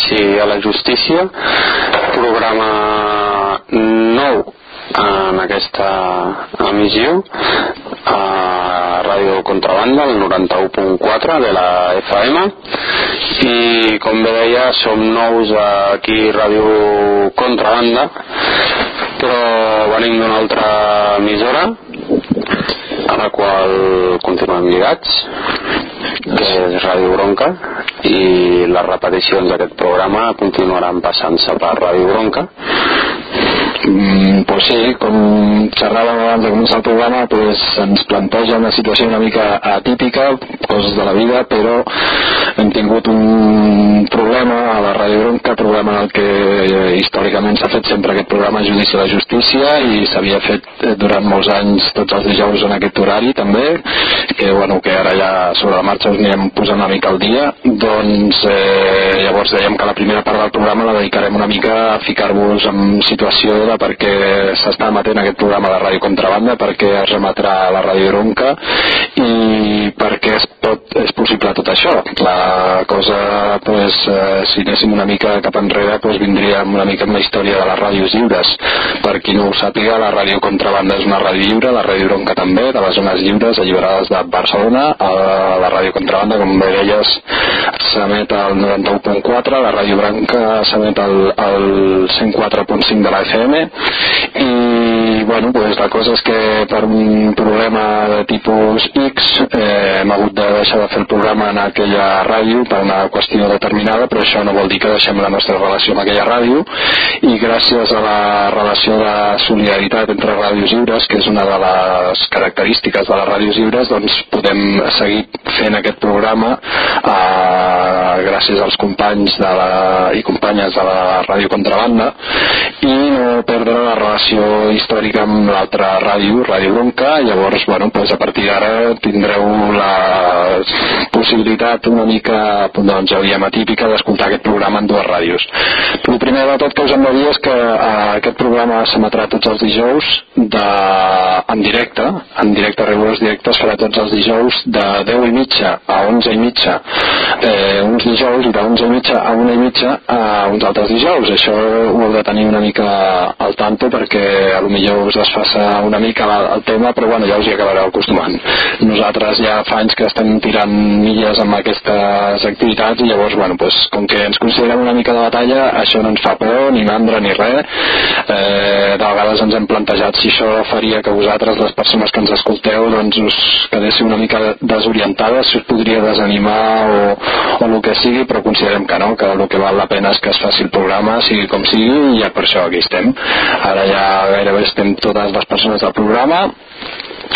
Judici a la Justícia, programa nou en aquesta emissió a Ràdio Contrabanda, el 91.4 de la FM i com bé deia som nous aquí a Ràdio Contrabanda però venim d'una altra emissora a la qual continuem lligats és Ràdio Bronca i les repeticions d'aquest programa continuaran passant-se per Ràdio Bronca pues sí, com xerràvem abans de començar el programa, pues ens planteja una situació una mica atípica, coses de la vida, però hem tingut un problema a la Ràdio Bronca, problema en el que eh, històricament s'ha fet sempre aquest programa Judici a la Justícia i s'havia fet eh, durant molts anys tots els dijous en aquest horari també, que bueno, que ara ja sobre la marxa us anirem posant una mica al dia, doncs eh, llavors dèiem que la primera part del programa la dedicarem una mica a ficar-vos en situació de per què s'està emetent aquest programa de Ràdio Contrabanda, per què es remetrà a la Ràdio Bronca i per què es pot, és possible tot això. La cosa, pues, eh, si anéssim una mica cap enrere, pues, vindríem una mica amb la història de les ràdios lliures. Per qui no ho sàpiga, la Ràdio Contrabanda és una ràdio lliure, la Ràdio Bronca també, de les zones lliures alliberades de Barcelona. A la Ràdio Contrabanda, com bé deies, s'emet al 91.4, la Ràdio Bronca s'emet al, al 104.5 de la FM i bueno, pues la cosa és que per un problema de tipus X eh, hem hagut de deixar de fer el programa en aquella ràdio per una qüestió determinada però això no vol dir que deixem la nostra relació amb aquella ràdio. I gràcies a la relació de solidaritat entre ràdios lliures que és una de les característiques de les ràdios lliures doncs podem seguir fent aquest programa eh, gràcies als companys de la, i companyes de la ràdio Contrabanda. I no perdre la relació històrica amb l'altra ràdio, Ràdio Bronca, llavors, bueno, pues a partir d'ara tindreu la possibilitat una mica, doncs, aviam atípica d'escoltar aquest programa en dues ràdios. El primer de tot que us hem de dir és que eh, aquest programa s'emetrà tots els dijous de, en directe, en directe, regulars directes, farà tots els dijous de 10 i mitja a 11 i mitja eh, uns dijous i de 11 i mitja a 1 i mitja a uns altres dijous. Això ho heu de tenir una mica al tanto perquè a lo millor us desfassa una mica el tema, però bueno, ja us hi acabareu acostumant. Nosaltres ja fa anys que estem tirant milles amb aquestes activitats i llavors, bueno, pues, com que ens considerem una mica de batalla, això no ens fa por, ni mandra, ni res. Eh, de vegades ens hem plantejat si això faria que vosaltres, les persones que ens escolteu, doncs us quedéssiu una mica desorientades, si us podria desanimar o, o el que sigui, però considerem que no, que el que val la pena és que es faci el programa, sigui com sigui, i ja per això aquí estem. Ara ja gairebé estem totes les persones del programa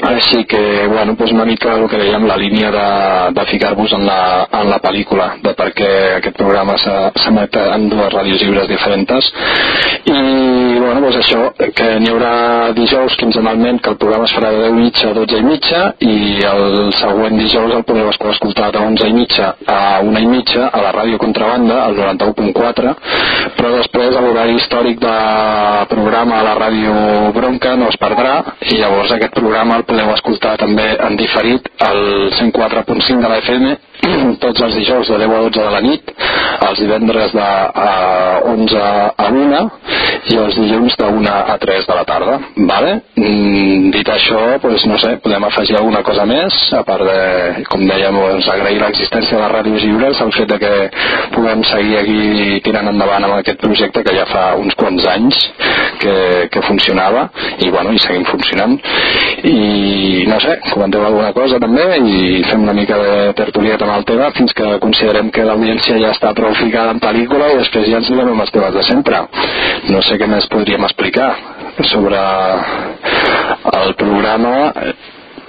així que, bueno, pues una mica el que dèiem, la línia de, de ficar-vos en, la, en la pel·lícula, de per què aquest programa s'emet en dues ràdios lliures diferents. I, bueno, pues això, que n'hi haurà dijous quinzenalment, que el programa es farà de 10 i mitja a 12 i mitja, i el següent dijous el podeu escoltar de 11 i mitja a 1 i mitja a la ràdio Contrabanda, al 91.4, però després l'horari històric de programa a la ràdio Bronca no es perdrà, i llavors aquest programa el podeu escoltar també en diferit al 104.5 de la FM tots els dijous de 10 a 12 de la nit, els divendres de a 11 a 1 i els dilluns de 1 a 3 de la tarda. Vale? Mm, dit això, pues, no sé, podem afegir alguna cosa més, a part de, com dèiem, doncs, agrair l'existència de les ràdios lliures, el fet de que puguem seguir aquí tirant endavant amb aquest projecte que ja fa uns quants anys que, que funcionava i, bueno, i seguim funcionant. I, no sé, comenteu alguna cosa també i fem una mica de tertulieta el tema fins que considerem que l'audiència ja està prou ficada en pel·lícula i després ja ens lligam amb els temes de sempre. No sé què més podríem explicar sobre el programa.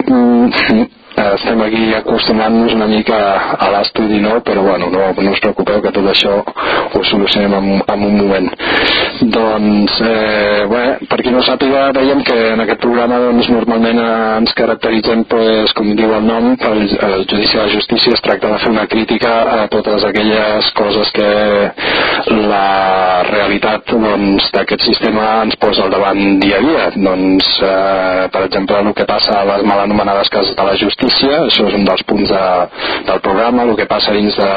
Mm, estem aquí acostumant-nos una mica a l'estudi nou, però bueno, no, no us preocupeu que tot això ho solucionem en, en un moment. Doncs, eh, bé, per qui no sàpiga, dèiem que en aquest programa doncs, normalment ens caracteritzem, pues, com diu el nom, pel el Judici de la Justícia es tracta de fer una crítica a totes aquelles coses que la realitat doncs, d'aquest doncs, sistema ens posa al davant dia a dia. Doncs, eh, per exemple, el que passa a les mal anomenades cases de la justícia justícia, això és un dels punts de, del programa, el que passa dins de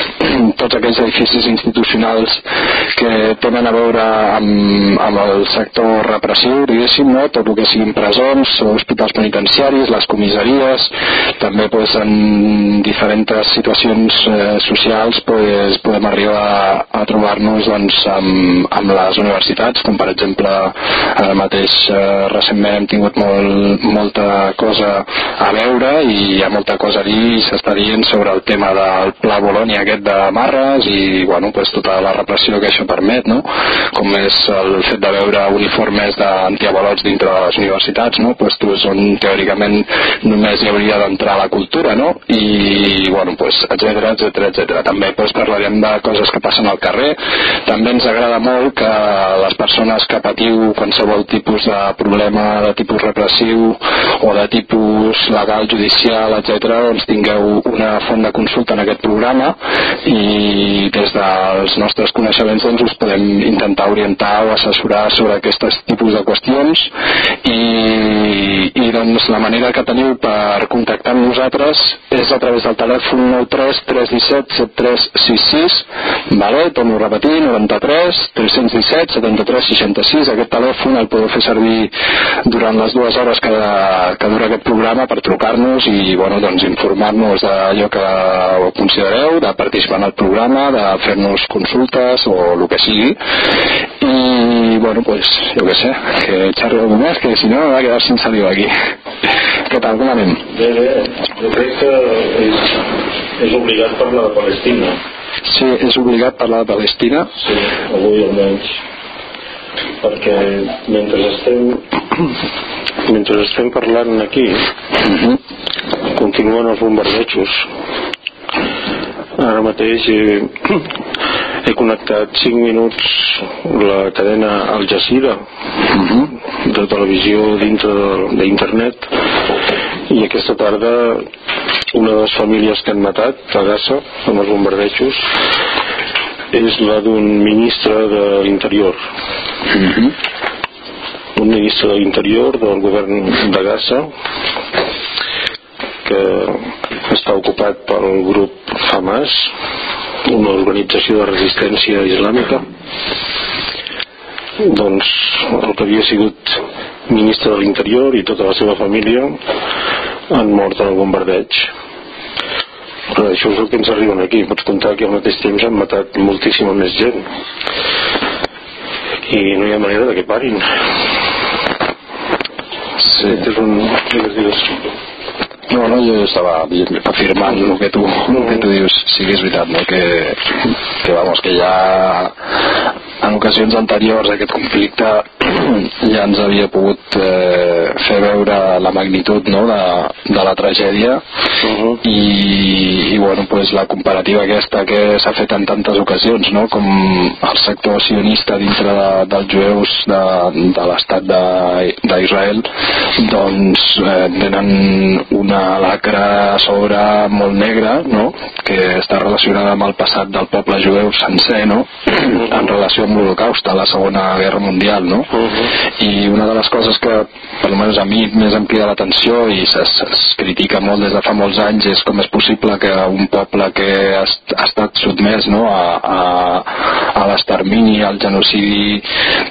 tots aquells edificis institucionals que tenen a veure amb, amb el sector repressiu, diguéssim, no? tot el que siguin presons, hospitals penitenciaris, les comissaries, també pues, en diferents situacions eh, socials pues, podem arribar a, a trobar-nos doncs, amb, amb les universitats, com per exemple ara mateix eh, recentment hem tingut molt, molta cosa a veure i hi ha molta cosa a dir i s'està dient sobre el tema del pla Bolònia aquest de Marres i bueno, pues, tota la repressió que això permet no? com és el fet de veure uniformes d'antiavalots dintre de les universitats no? pues, és on teòricament només hi hauria d'entrar la cultura no? i bueno, pues, etc etc etc. també pues, parlarem de coses que passen al carrer també ens agrada molt que les persones que patiu qualsevol tipus de problema de tipus repressiu o de tipus legal judicial, etc., doncs tingueu una font de consulta en aquest programa i des dels nostres coneixements doncs, us podem intentar orientar o assessorar sobre aquests tipus de qüestions i, i doncs la manera que teniu per contactar amb nosaltres és a través del telèfon 93 317 7366 vale? torno a repetir 93 317 73 66 aquest telèfon el podeu fer servir durant les dues hores que, que dura aquest programa per trucar-nos i bueno, doncs informar-nos d'allò que considereu de participar en el programa de fer-nos consultes o el que sigui. I bueno, pues jo què sé que xerri algú més que si no va quedar sense saliva aquí. Què tal, com anem? Bé, bé, jo crec que és, és obligat parlar de Palestina. Sí, és obligat parlar de Palestina. Sí, avui almenys perquè mentre estem mentre estem parlant aquí uh. -huh. continuen els bombardejos ara mateix he, he connectat 5 minuts la cadena Al Jazeera uh -huh. de televisió dintre d'internet i aquesta tarda una de les famílies que han matat a Gaza amb els bombardejos és la d'un ministre de l'interior. Uh -huh. un ministre de l'interior del govern de Gaza que està ocupat pel grup Hamas una organització de resistència islàmica. Doncs el que havia sigut ministre de l'interior i tota la seva família han mort en el bombardeig això és el que ens arriben aquí pots comptar que al mateix temps han matat moltíssima més gent i no hi ha manera de que parin Sí. Aquest és un... Digues, digues. No, no, jo estava afirmant el que tu, el que tu dius, sí que és veritat, no? que, que, vamos, que ja en ocasions anteriors aquest conflicte ja ens havia pogut eh, fer veure la magnitud no? de, de la tragèdia Uh -huh. i, i bueno, pues la comparativa aquesta que s'ha fet en tantes ocasions no? com el sector sionista dintre de, dels jueus de, de l'estat de- d'Israel doncs eh, tenen una lacra a sobre molt negra no? que està relacionada amb el passat del poble jueu sencer no? en relació amb l'Holocaust a la Segona Guerra Mundial no? i una de les coses que per almenys a mi més em crida l'atenció i es, es critica molt des de fa molts anys és com és possible que un poble que ha, ha estat sotmès no, a, a, a l'extermini, al genocidi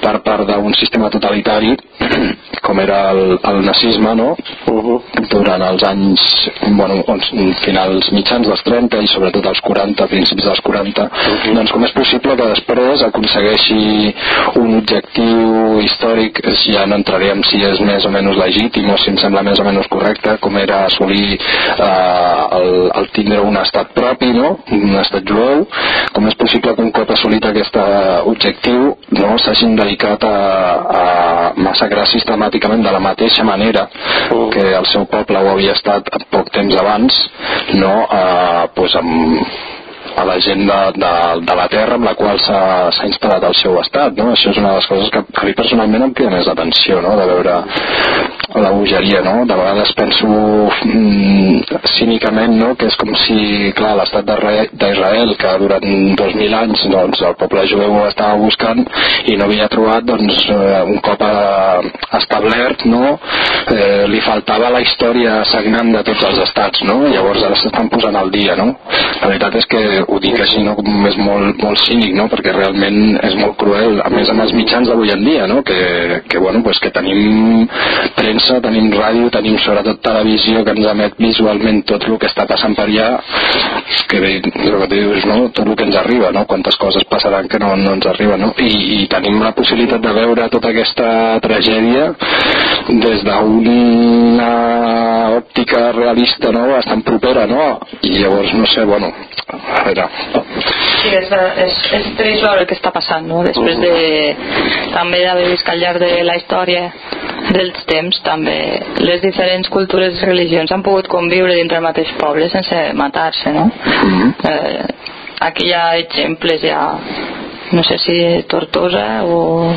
per part d'un sistema totalitari com era el, el nazisme no? durant els anys bueno, finals mitjans dels 30 i sobretot als 40, principis dels 40 doncs com és possible que després aconsegueixi un objectiu històric ja no entrarem si és més o menys legítim o si em sembla més o menys correcte com era assolir eh, el, el tindre un estat propi no? un estat jueu com és possible que un cop assolit aquest eh, objectiu no s'hagin dedicat a, a massacrar sistemàticament de la mateixa manera que el seu poble ho havia estat poc temps abans no eh, pues amb, a la gent de, de, de la terra amb la qual s'ha instal·lat el seu estat no? això és una de les coses que a mi personalment em crida més l'atenció no? de veure la bogeria no? de vegades penso mm, cínicament no? que és com si clar l'estat d'Israel que durant 2.000 anys doncs, el poble jueu estava buscant i no havia trobat doncs, eh, un cop eh, establert no? eh, li faltava la història sagnant de tots els estats no? llavors ara s'estan posant al dia no? la veritat és que ho dic així no? és molt, molt cínic no? perquè realment és molt cruel a més amb els mitjans d'avui en dia no? que, que, bueno, pues que tenim premsa, tenim ràdio, tenim sobretot televisió que ens emet visualment tot el que està passant per allà que bé, el que dius, no? tot el que ens arriba no? quantes coses passaran que no, no ens arriba no? I, i tenim la possibilitat de veure tota aquesta tragèdia des d'una òptica realista no? bastant propera no? i llavors no sé, bueno a veure Sí, és, és, és trist veure el que està passant, no? Després de, també d'haver vist al llarg de la història dels temps també les diferents cultures i religions han pogut conviure dintre el mateix poble sense matar-se, no? eh, aquí hi ha exemples, hi ha no sé si Tortosa o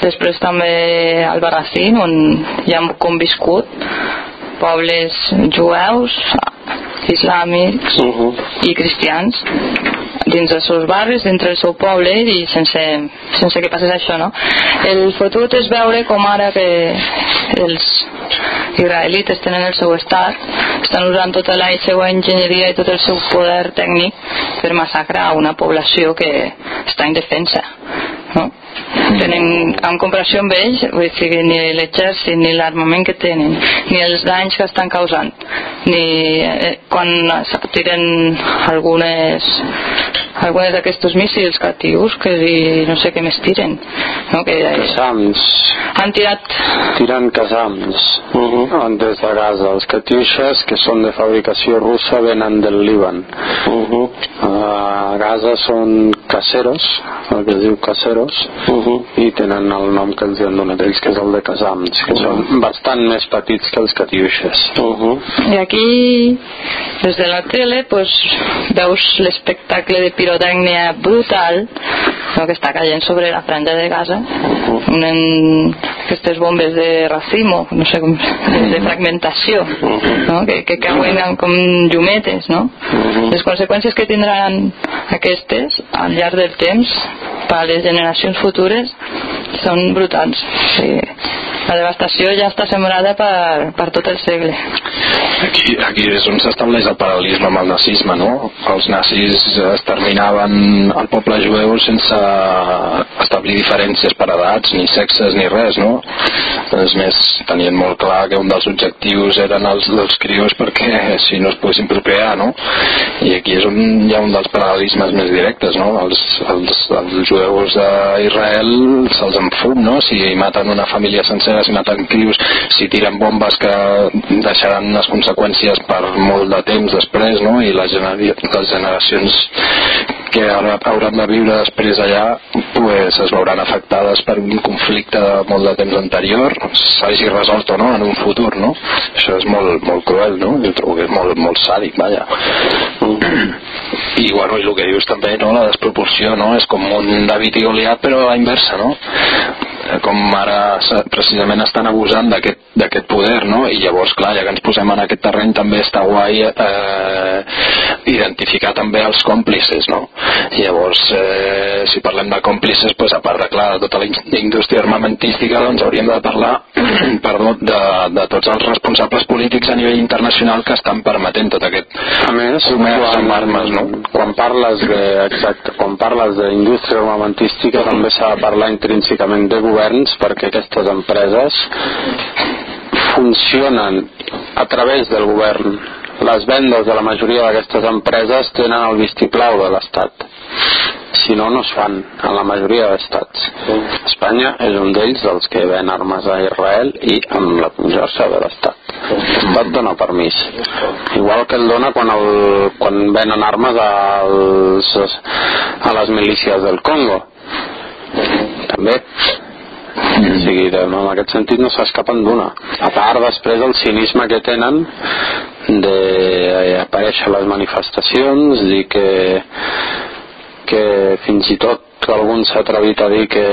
després també Albarracín on hi han conviscut pobles jueus islàmics i cristians dins dels seus barris, dintre del seu poble i sense, sense que passés això no? el fotut és veure com ara que els israelites tenen el seu estat estan usant tota la seva enginyeria i tot el seu poder tècnic per massacrar una població que està indefensa no? Tenen, en comparació amb ells vull dir, ni l'exèrcit ni l'armament que tenen ni els danys que estan causant ni eh, quan tiren algunes algunes d'aquests míssils catius que i no sé què més tiren no? que Casams. han tirat Tiren casams uh -huh. des de Gaza. Els catiuixes, que són de fabricació russa, venen del Líban. Uh -huh. A Gaza són caseros, el que es diu caseros, Uh -huh. I tenen el nom que els han donat ells, que és el de casams, que són bastant més petits que els catiuixes. Uh -huh. I aquí, des de la tele, pues, veus l'espectacle de pirotècnia brutal no, que està caient sobre la franja de Gaza. Unen aquestes bombes de racimo, no sé com, de fragmentació, no? que, que cauen en- com llumetes. No? Les conseqüències que tindran aquestes al llarg del temps per a les generacions futures són brutals. Sí. La devastació ja està sembrada per, per tot el segle. Aquí, aquí és on s'estableix el paral·lelisme amb el nazisme, no? Els nazis exterminaven el poble jueu sense establir diferències per edats, ni sexes, ni res, no? És més, tenien molt clar que un dels objectius eren els dels crios perquè si no es poguessin procrear, no? I aquí és on hi ha un dels paral·lelismes més directes, no? Els, els, els jueus d'Israel se'ls en fum, no? Si maten una família sencera, si maten crios, si tiren bombes que deixaran unes conseqüències per molt de temps després, no? I les, generi les generacions que ara hauran de viure després allà pues, es veuran afectades per un conflicte de molt de temps anterior s'hagi resolt o no en un futur no? això és molt, molt cruel no? jo trobo que és molt, molt sàdic vaja i bueno, i el que dius també no? la desproporció no? és com un David i Goliat però a la inversa no? Eh, com ara precisament estan abusant d'aquest poder, no? I llavors, clar, ja que ens posem en aquest terreny també està guai eh, identificar també els còmplices, no? Llavors, eh, si parlem de còmplices, pues, a part de, clar, de tota la in- indústria armamentística, doncs hauríem de parlar perdó, de, de tots els responsables polítics a nivell internacional que estan permetent tot aquest A més, comerç amb armes, no? quan parles de, exacte, quan parles d'indústria armamentística també s'ha de parlar intrínsecament de governs perquè aquestes empreses funcionen a través del govern. Les vendes de la majoria d'aquestes empreses tenen el vistiplau de l'Estat. Si no, no es fan en la majoria d'estats. Espanya és un d'ells dels que ven armes a Israel i amb la conjorça de l'Estat. L'Estat dona permís. Igual que el dona quan, el, quan venen armes als, a les milícies del Congo. També. O sigui, en aquest sentit no s'escapen d'una. A part, després, el cinisme que tenen d'aparèixer a les manifestacions, dir que, que fins i tot algun s'ha atrevit a dir que,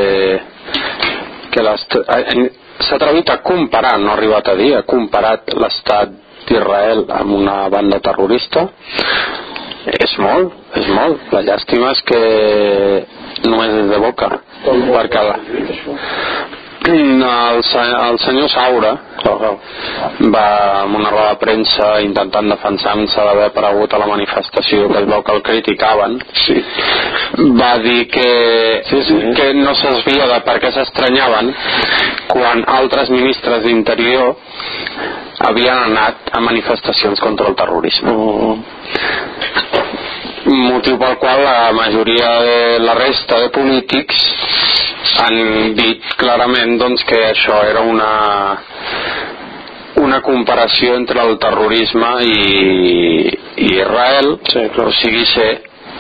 que l'est- eh, s'ha atrevit a comparar, no ha arribat a dir, ha comparat l'estat d'Israel amb una banda terrorista és molt, és molt. La llàstima és que només és de boca. Perquè la... el, se- el senyor Saura va amb una roda de premsa intentant defensar-se d'haver aparegut a la manifestació que es veu que el criticaven Sí. va dir que, Sí, sí. que no s'esvia de per què s'estranyaven quan altres ministres d'interior havien anat a manifestacions contra el terrorisme Uh, motiu pel qual la majoria de la resta de polítics han dit clarament doncs, que això era una una comparació entre el terrorisme i, i Israel Sí, clar. o sigui ser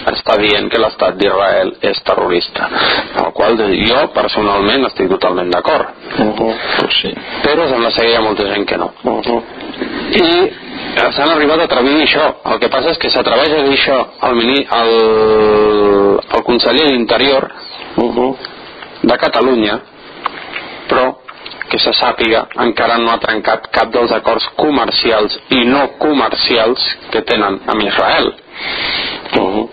està dient que l'estat d'Israel és terrorista amb el qual jo personalment estic totalment d'acord uh, Pues sí. però sembla que hi ha molta gent que no uh, i s'han arribat a atrevir a això. El que passa és que s'atreveix a dir això el, mini, el, el conseller d'Interior uh, de Catalunya però que se sàpiga encara no ha trencat cap dels acords comercials i no comercials que tenen amb Israel. Uh,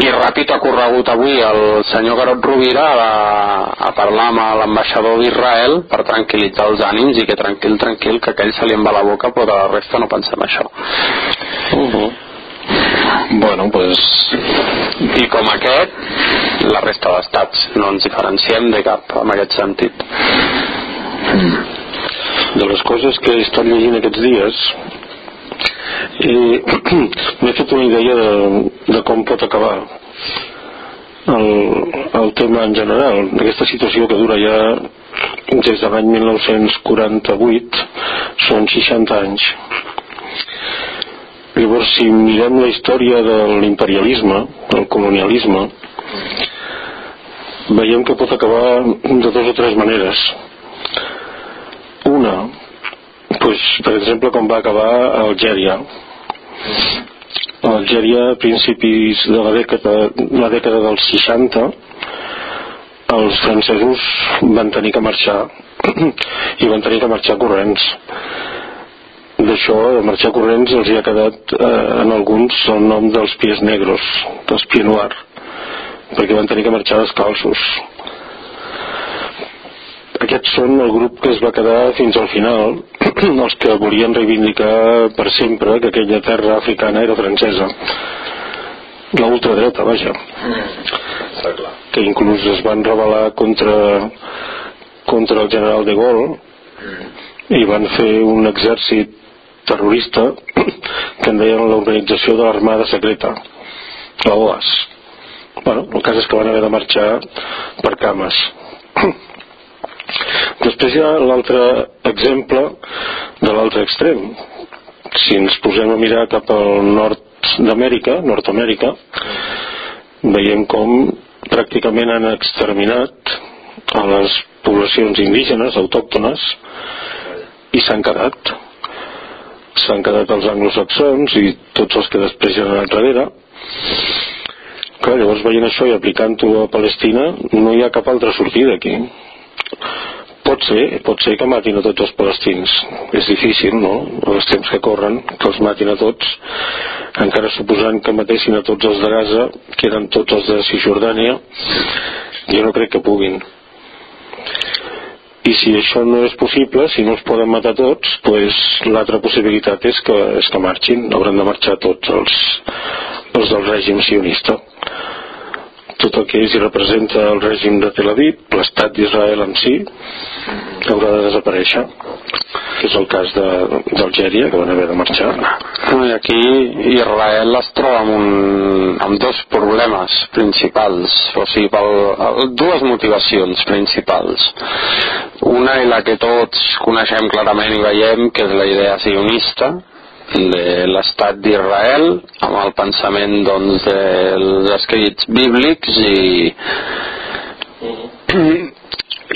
i ràpid ha corregut avui el senyor Garot Rovira a, a parlar amb l'ambaixador d'Israel per tranquil·litzar els ànims i que tranquil, tranquil, que aquell se li en va la boca però de la resta no pensem això Uh -huh. Bueno, pues... I com aquest, la resta d'estats. No ens diferenciem de cap en aquest sentit. De les coses que he estat llegint aquests dies, eh, m'he fet una idea de, de com pot acabar el, el tema en general d'aquesta situació que dura ja des de l'any 1948 són 60 anys. Llavors si mirem la història de l'imperialisme del colonialisme veiem que pot acabar de dues o tres maneres. Una pues, per exemple com va acabar Algèria. Algèria a principis de la dècada, la dècada dels 60 els francesos van tenir que marxar. I van tenir que marxar corrents. D'això, de marxar corrents els hi ha quedat eh, en alguns el nom dels pies negros dels pies noir perquè van tenir que marxar descalços aquests són el grup que es va quedar fins al final els que volien reivindicar per sempre que aquella terra africana era francesa. La ultradreta, vaja. Que inclús es van rebel·lar contra contra el general de Gaulle i van fer un exèrcit terrorista que en deien l'organització de l'armada secreta la OAS bueno, el cas és que van haver de marxar per cames després hi ha l'altre exemple de l'altre extrem. Si ens posem a mirar cap al nord d'Amèrica Nord-Amèrica veiem com pràcticament han exterminat a les poblacions indígenes autòctones i s'han quedat. S'han quedat els anglosaxons i tots els que després ja han anat darrere. Clar, llavors veient això i aplicant-ho a Palestina no hi ha cap altra sortida aquí pot ser, pot ser que matin a tots els palestins és difícil, no? els temps que corren que els matin a tots encara suposant que matessin a tots els de Gaza que eren tots els de Cisjordània jo no crec que puguin i si això no és possible, si no es poden matar tots, pues l'altra possibilitat és que, és que marxin, hauran de marxar tots els, els del règim sionista. Tot el que és i representa el règim de Tel Aviv, l'estat d'Israel en si, haurà de desaparèixer que és el cas d'Algèria que van haver de marxar. I aquí Israel es troba amb, un, amb dos problemes principals o sigui, pel, dues motivacions principals. Una i la que tots coneixem clarament i veiem que és la idea sionista de l'estat d'Israel amb el pensament doncs, dels escrits bíblics i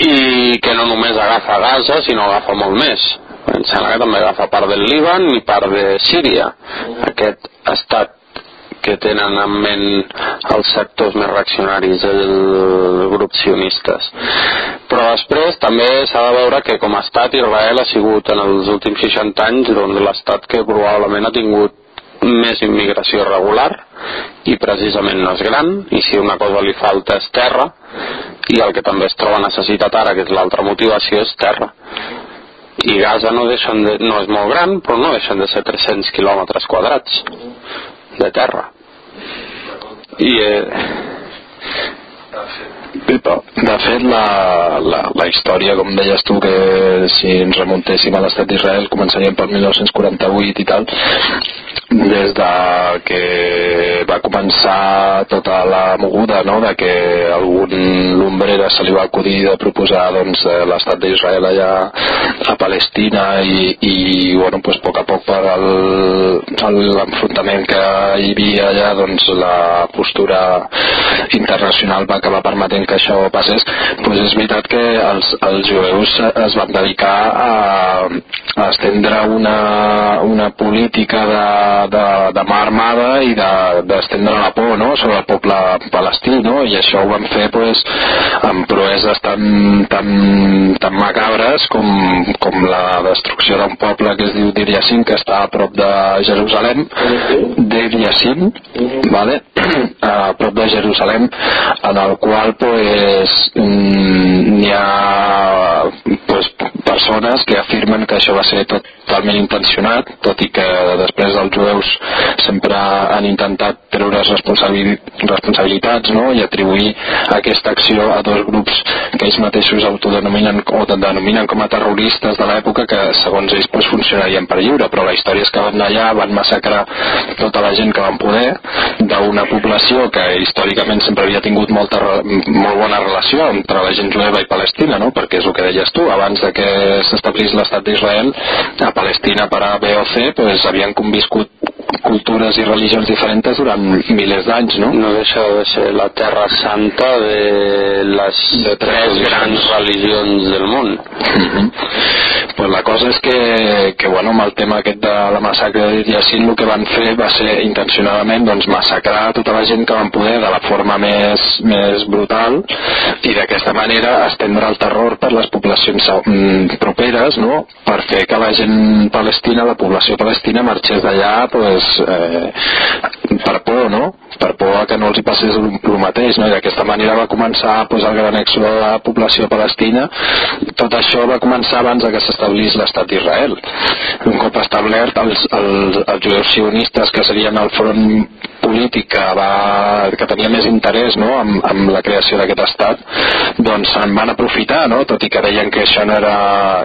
i que no només agafa Gaza sinó agafa molt més. Em sembla que també agafa part del Líban i part de Síria. Aquest estat que tenen en ment els sectors més reaccionaris dels grups sionistes. Però després també s'ha de veure que com a estat Israel ha sigut en els últims 60 anys doncs, l'estat que probablement ha tingut més immigració regular i precisament no és gran i si una cosa li falta és terra i el que també es troba necessitat ara que és l'altra motivació és terra. I Gaza no, deixen de, no és molt gran però no deixen de ser 300 quilòmetres quadrats de terra i eh, de fet la, la, la història com deies tu que si ens remuntéssim a l'estat d'Israel començaríem per 1948 i tal des de que va començar tota la moguda no? de que algun lumbrera se li va acudir de proposar doncs, l'estat d'Israel allà a Palestina i, i bueno, pues, a poc a poc per l'enfrontament que hi havia allà doncs, la postura internacional va acabar permetent que això passés doncs és veritat que els, els jueus es van dedicar a, a estendre una, una política de de, de mà armada i d'estendre de, la por no? sobre el poble palestí no? i això ho van fer pues, amb proeses tan, tan, tan macabres com, com la destrucció d'un poble que es diu Dir que està a prop de Jerusalem Dir vale? a prop de Jerusalem en el qual pues, mm, n'hi ha pues, persones que afirmen que això va ser totalment intencionat, tot i que després els jueus sempre han intentat treure responsabilitats no? i atribuir aquesta acció a dos grups que ells mateixos autodenominen o denominen com a terroristes de l'època que segons ells pues, funcionarien per lliure, però la història és que van allà, van massacrar tota la gent que van poder d'una població que històricament sempre havia tingut molta, molt bona relació entre la gent jueva i palestina, no? perquè és el que deies tu, abans de que s'establís l'estat d'Israel, a Palestina per A, B o C, pues, havien conviscut cultures i religions diferents durant milers d'anys, no? No deixa de ser la terra santa de les de tres grans religions del món. Mm -hmm. pues la cosa és que, que bueno, amb el tema aquest de la massacre de Yassin el que van fer va ser intencionadament doncs, massacrar tota la gent que van poder de la forma més, més brutal i d'aquesta manera estendre el terror per les poblacions mm, properes no? per fer que la gent palestina, la població palestina marxés d'allà pues, eh, per por, no? per por a que no els hi passés el mateix, no? i d'aquesta manera va començar pues, el gran èxode de la població palestina. Tot això va començar abans que s'establís l'estat d'Israel. Un cop establert, els, els, els jueus sionistes, que serien el front polític que, va, que tenia més interès no? amb, amb la creació d'aquest estat, doncs se'n van aprofitar, no? tot i que deien que això no era,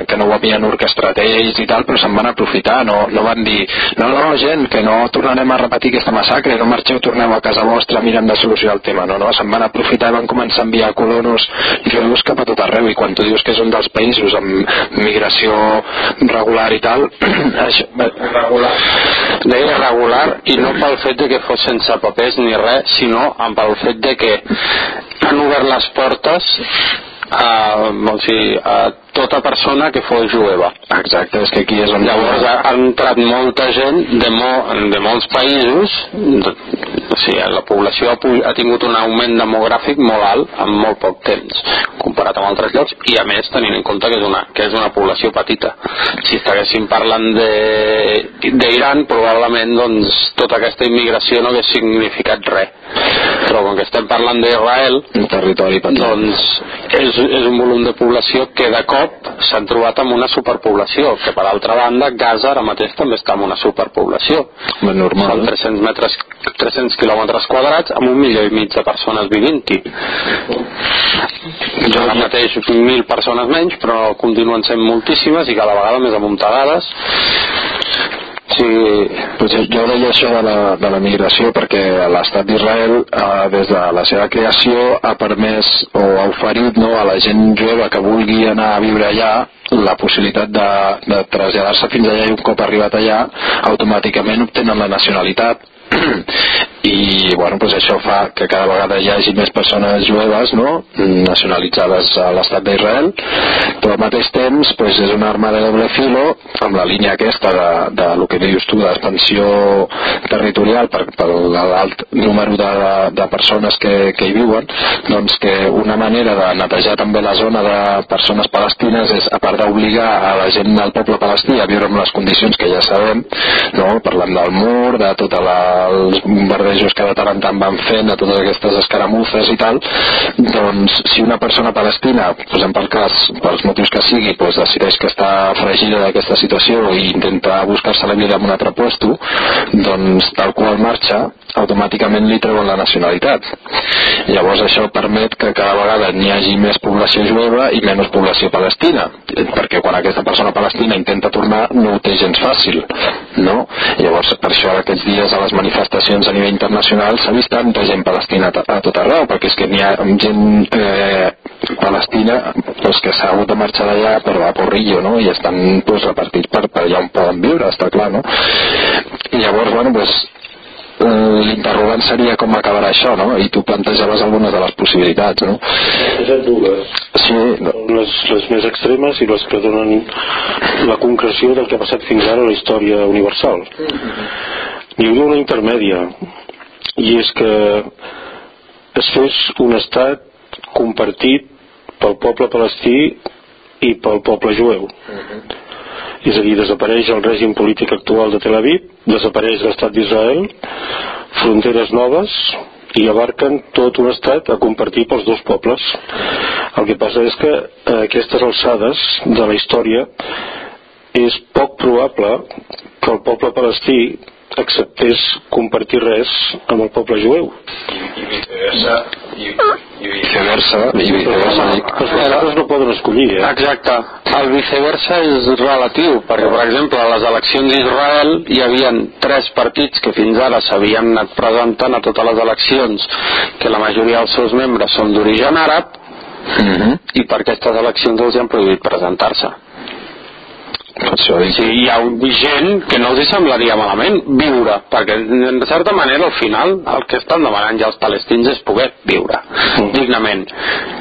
que no ho havien orquestrat ells i tal, però se'n van aprofitar, no, no van dir, no, no, gent, que no tornarem a repetir aquesta massacre, no marxeu, torneu a casa vostra, mirem de solucionar el tema, no, no, se'n van aprofitar i van començar a enviar colonos jueus cap a tot arreu, i quan tu dius que és un dels països amb migració regular i tal, això, regular. deia regular i no pel fet de que fos sense papers ni res, sinó amb el fet de que han obert les portes a, o sigui, a tota persona que fos jueva. Exacte, és que aquí és on... Llavors ha, ha entrat molta gent de, mo, de molts països, de, o sigui, la població ha, ha tingut un augment demogràfic molt alt en molt poc temps, comparat amb altres llocs, i a més tenint en compte que és una, que és una població petita. Si estiguéssim parlant d'Iran, probablement doncs, tota aquesta immigració no hagués significat res. Però com que estem parlant d'Israel, un territori petit. doncs és, és un volum de població que de cop s'han trobat amb una superpoblació, que per altra banda Gaza ara mateix també està en una superpoblació. Ben normal. Són 300, metres, 300 quilòmetres quadrats amb un milió i mig de persones vivint-hi. Ara mateix mil persones menys, però continuen sent moltíssimes i cada vegada més amuntagades Sí, pues jo deia això de la, de la migració perquè l'estat d'Israel eh, des de la seva creació ha permès o ha oferit no, a la gent jove que vulgui anar a viure allà la possibilitat de, de traslladar-se fins allà i un cop arribat allà automàticament obtenen la nacionalitat i bueno, pues això fa que cada vegada hi hagi més persones jueves no? nacionalitzades a l'estat d'Israel però al mateix temps pues, és una arma de doble filo amb la línia aquesta de, de lo que dius tu d'expansió territorial per, per l'alt número de, de persones que, que hi viuen doncs que una manera de netejar també la zona de persones palestines és a part d'obligar a la gent del poble palestí a viure en les condicions que ja sabem no? parlant del mur, de tota la els bombardejos que de tant en tant van fent de totes aquestes escaramuzes i tal doncs si una persona palestina posem pel cas, pels motius que sigui doncs decideix que està fregida d'aquesta situació i intenta buscar-se la vida en un altre puesto doncs tal qual marxa automàticament li treuen la nacionalitat. Llavors això permet que cada vegada n'hi hagi més població jueva i menys població palestina perquè quan aquesta persona palestina intenta tornar no ho té gens fàcil no? llavors per això aquests dies a les manifestacions a nivell internacional s'ha vist tanta gent palestina a, tot arreu, perquè és que n'hi ha gent eh, palestina pues, que s'ha hagut de marxar d'allà per a Porrillo, no? i estan pues, repartits per, per allà on poden viure, està clar, no? I llavors, bueno, eh, l'interrogant seria com acabarà això, no? I tu plantejaves algunes de les possibilitats, no? És dues. Sí. No. Les, les més extremes i les que donen la concreció del que ha passat fins ara a la història universal. hi hauria una intermèdia i és que es fes un estat compartit pel poble palestí i pel poble jueu és a dir, desapareix el règim polític actual de Tel Aviv desapareix l'estat d'Israel fronteres noves i abarquen tot un estat a compartir pels dos pobles. El que passa és que a aquestes alçades de la història és poc probable que el poble palestí acceptés compartir res amb el poble jueu. I i, i viceversa i viceversa els pares no poden escollir eh? Exacte. El viceversa és relatiu, perquè, per exemple, a les eleccions d'Israel hi havia tres partits que fins ara s'havien anat presentant a totes les eleccions, que la majoria dels seus membres són d'origen àrab, mm -hmm. i per aquestes eleccions els hi han prohibit presentar-se. Això O sigui, hi ha gent que no els hi semblaria malament viure, perquè de certa manera al final el que estan demanant ja els palestins és poder viure dignament.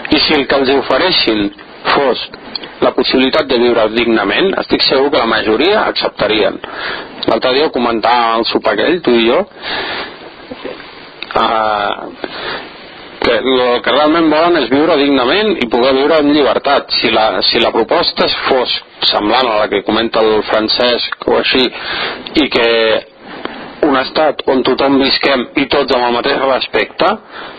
I si el que els ofereixin fos la possibilitat de viure dignament, estic segur que la majoria acceptarien. L'altre dia ho comentàvem al sopar aquell, tu i jo, uh, que el que realment volen és viure dignament i poder viure en llibertat. Si la, si la proposta fos semblant a la que comenta el Francesc o així, i que un estat on tothom visquem i tots amb el mateix respecte,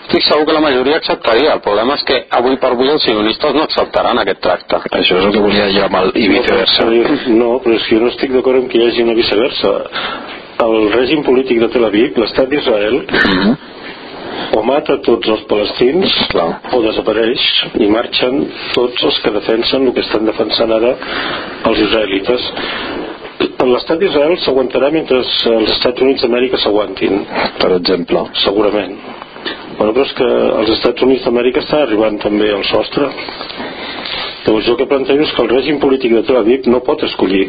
estic segur que la majoria acceptaria. El problema és que avui per avui els sionistes no acceptaran aquest tracte. això és el que volia jo amb el i viceversa No, però, no, però és que jo no estic d'acord amb que hi hagi una viceversa. El règim polític de Tel Aviv, l'estat d'Israel, mm -hmm. O mata tots els palestins Clar. o desapareix i marxen tots els que defensen el que estan defensant ara els israelites. L'estat d'Israel s'aguantarà mentre els Estats Units d'Amèrica s'aguantin, per exemple segurament. Bueno, però és que els Estats Units d'Amèrica estan arribant també al sostre. Llavors jo que plantejo és que el règim polític de Tel Aviv no pot escollir.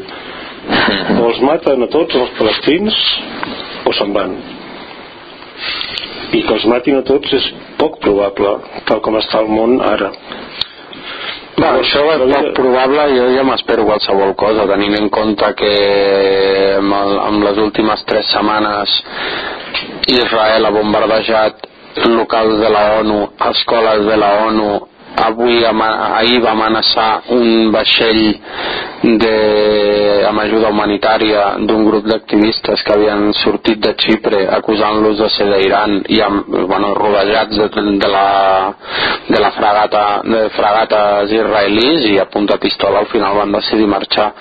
O els maten a tots els palestins o se'n van. I que els matin a tots és poc probable, tal com està el món ara. Va, això és poc probable, jo ja m'espero qualsevol cosa, tenint en compte que amb, el, amb les últimes tres setmanes Israel ha bombardejat locals de la ONU, escoles de la ONU, avui ahir va amenaçar un vaixell de, amb ajuda humanitària d'un grup d'activistes que havien sortit de Xipre acusant-los de ser d'Iran i amb, bueno, rodejats de, de, la, de la fragata de fragates israelis i a punta pistola al final van decidir marxar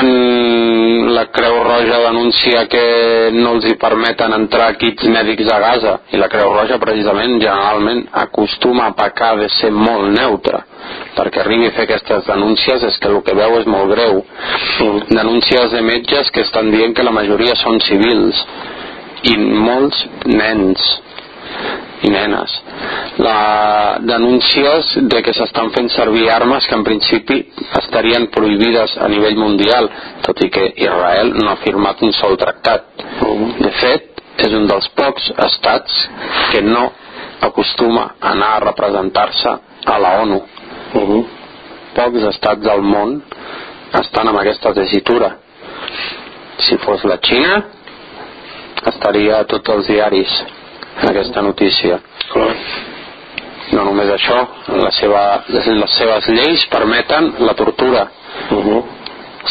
en la Creu Roja denuncia que no els hi permeten entrar equips mèdics a Gaza i la Creu Roja precisament generalment acostuma a pecar de ser molt neutre perquè arribi a fer aquestes denúncies és que el que veu és molt greu. Denúncies de metges que estan dient que la majoria són civils i molts nens i nenes. La denúncies de que s'estan fent servir armes que en principi estarien prohibides a nivell mundial tot i que Israel no ha firmat un sol tractat. De fet és un dels pocs estats que no acostuma a anar a representar-se a la ONU. Pocs estats del món estan amb aquesta tessitura. Si fos la Xina estaria a tots els diaris aquesta notícia. No només això la seva, les seves lleis permeten la tortura.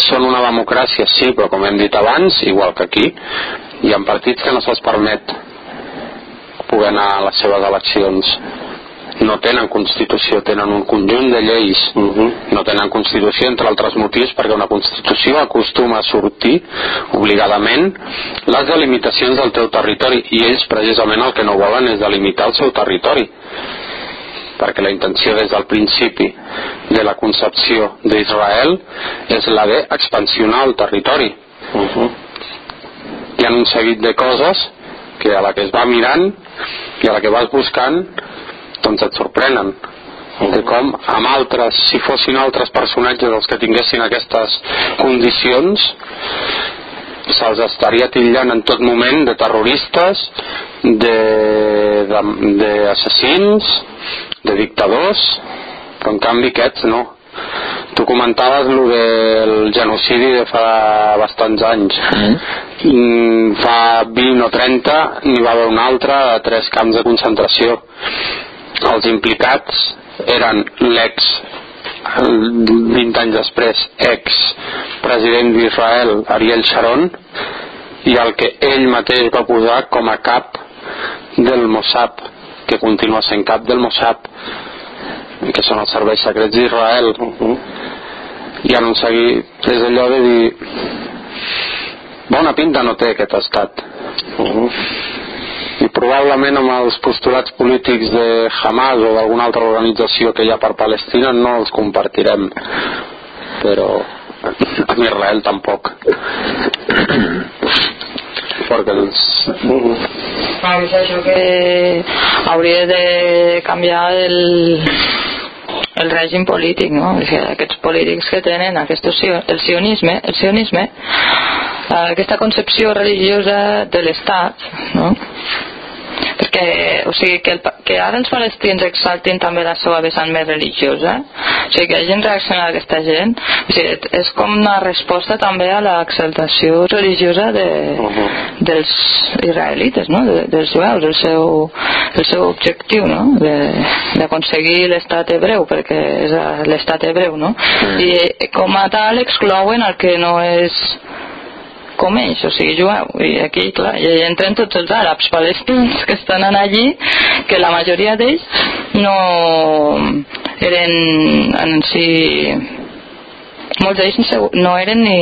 Són una democràcia sí però com hem dit abans igual que aquí hi ha partits que no se'ls permet poder anar a les seves eleccions no tenen constitució, tenen un conjunt de lleis no tenen constitució entre altres motius perquè una constitució acostuma a sortir obligadament les delimitacions del teu territori i ells precisament el que no volen és delimitar el seu territori perquè la intenció des del principi de la concepció d'Israel és la d'expansionar el territori. Hi ha un seguit de coses que a la que es va mirant i a la que vas buscant doncs et sorprenen. De com amb altres, si fossin altres personatges els que tinguessin aquestes condicions se'ls estaria titllant en tot moment de terroristes d'assassins de, de, de dictadors però en canvi aquests no. Tu comentaves lo del genocidi de fa bastants anys. Mm. fa 20 o 30 n'hi va haver un altre de tres camps de concentració els implicats eren l'ex 20 anys després ex president d'Israel Ariel Sharon i el que ell mateix va posar com a cap del Mossad que continua sent cap del Mossad que són els serveis secrets d'Israel i en un seguit és allò de dir bona pinta no té aquest estat. I probablement amb els postulats polítics de Hamas o d'alguna altra organització que hi ha per Palestina no els compartirem però amb Israel tampoc perquè els... Ah, és això que hauria de canviar el, el règim polític, no? O sigui, aquests polítics que tenen aquest, el sionisme, el sionisme eh, aquesta concepció religiosa de l'Estat, no? Perquè o sigui, que, el, que ara els palestins exaltin també la seva vessant més religiosa o sigui, que hagin reaccionat aquesta gent o sigui, és com una resposta també a l'exaltació religiosa de, uh -huh. dels israelites no? de, dels jueus el seu, el seu objectiu no? d'aconseguir l'estat hebreu perquè és l'estat hebreu no? Uh -huh. i com a tal exclouen el que no és com ells, o sigui, jueu. I aquí, clar, hi entren tots els àrabs palestins que estan allí, que la majoria d'ells no eren en si... Molts d'ells no eren ni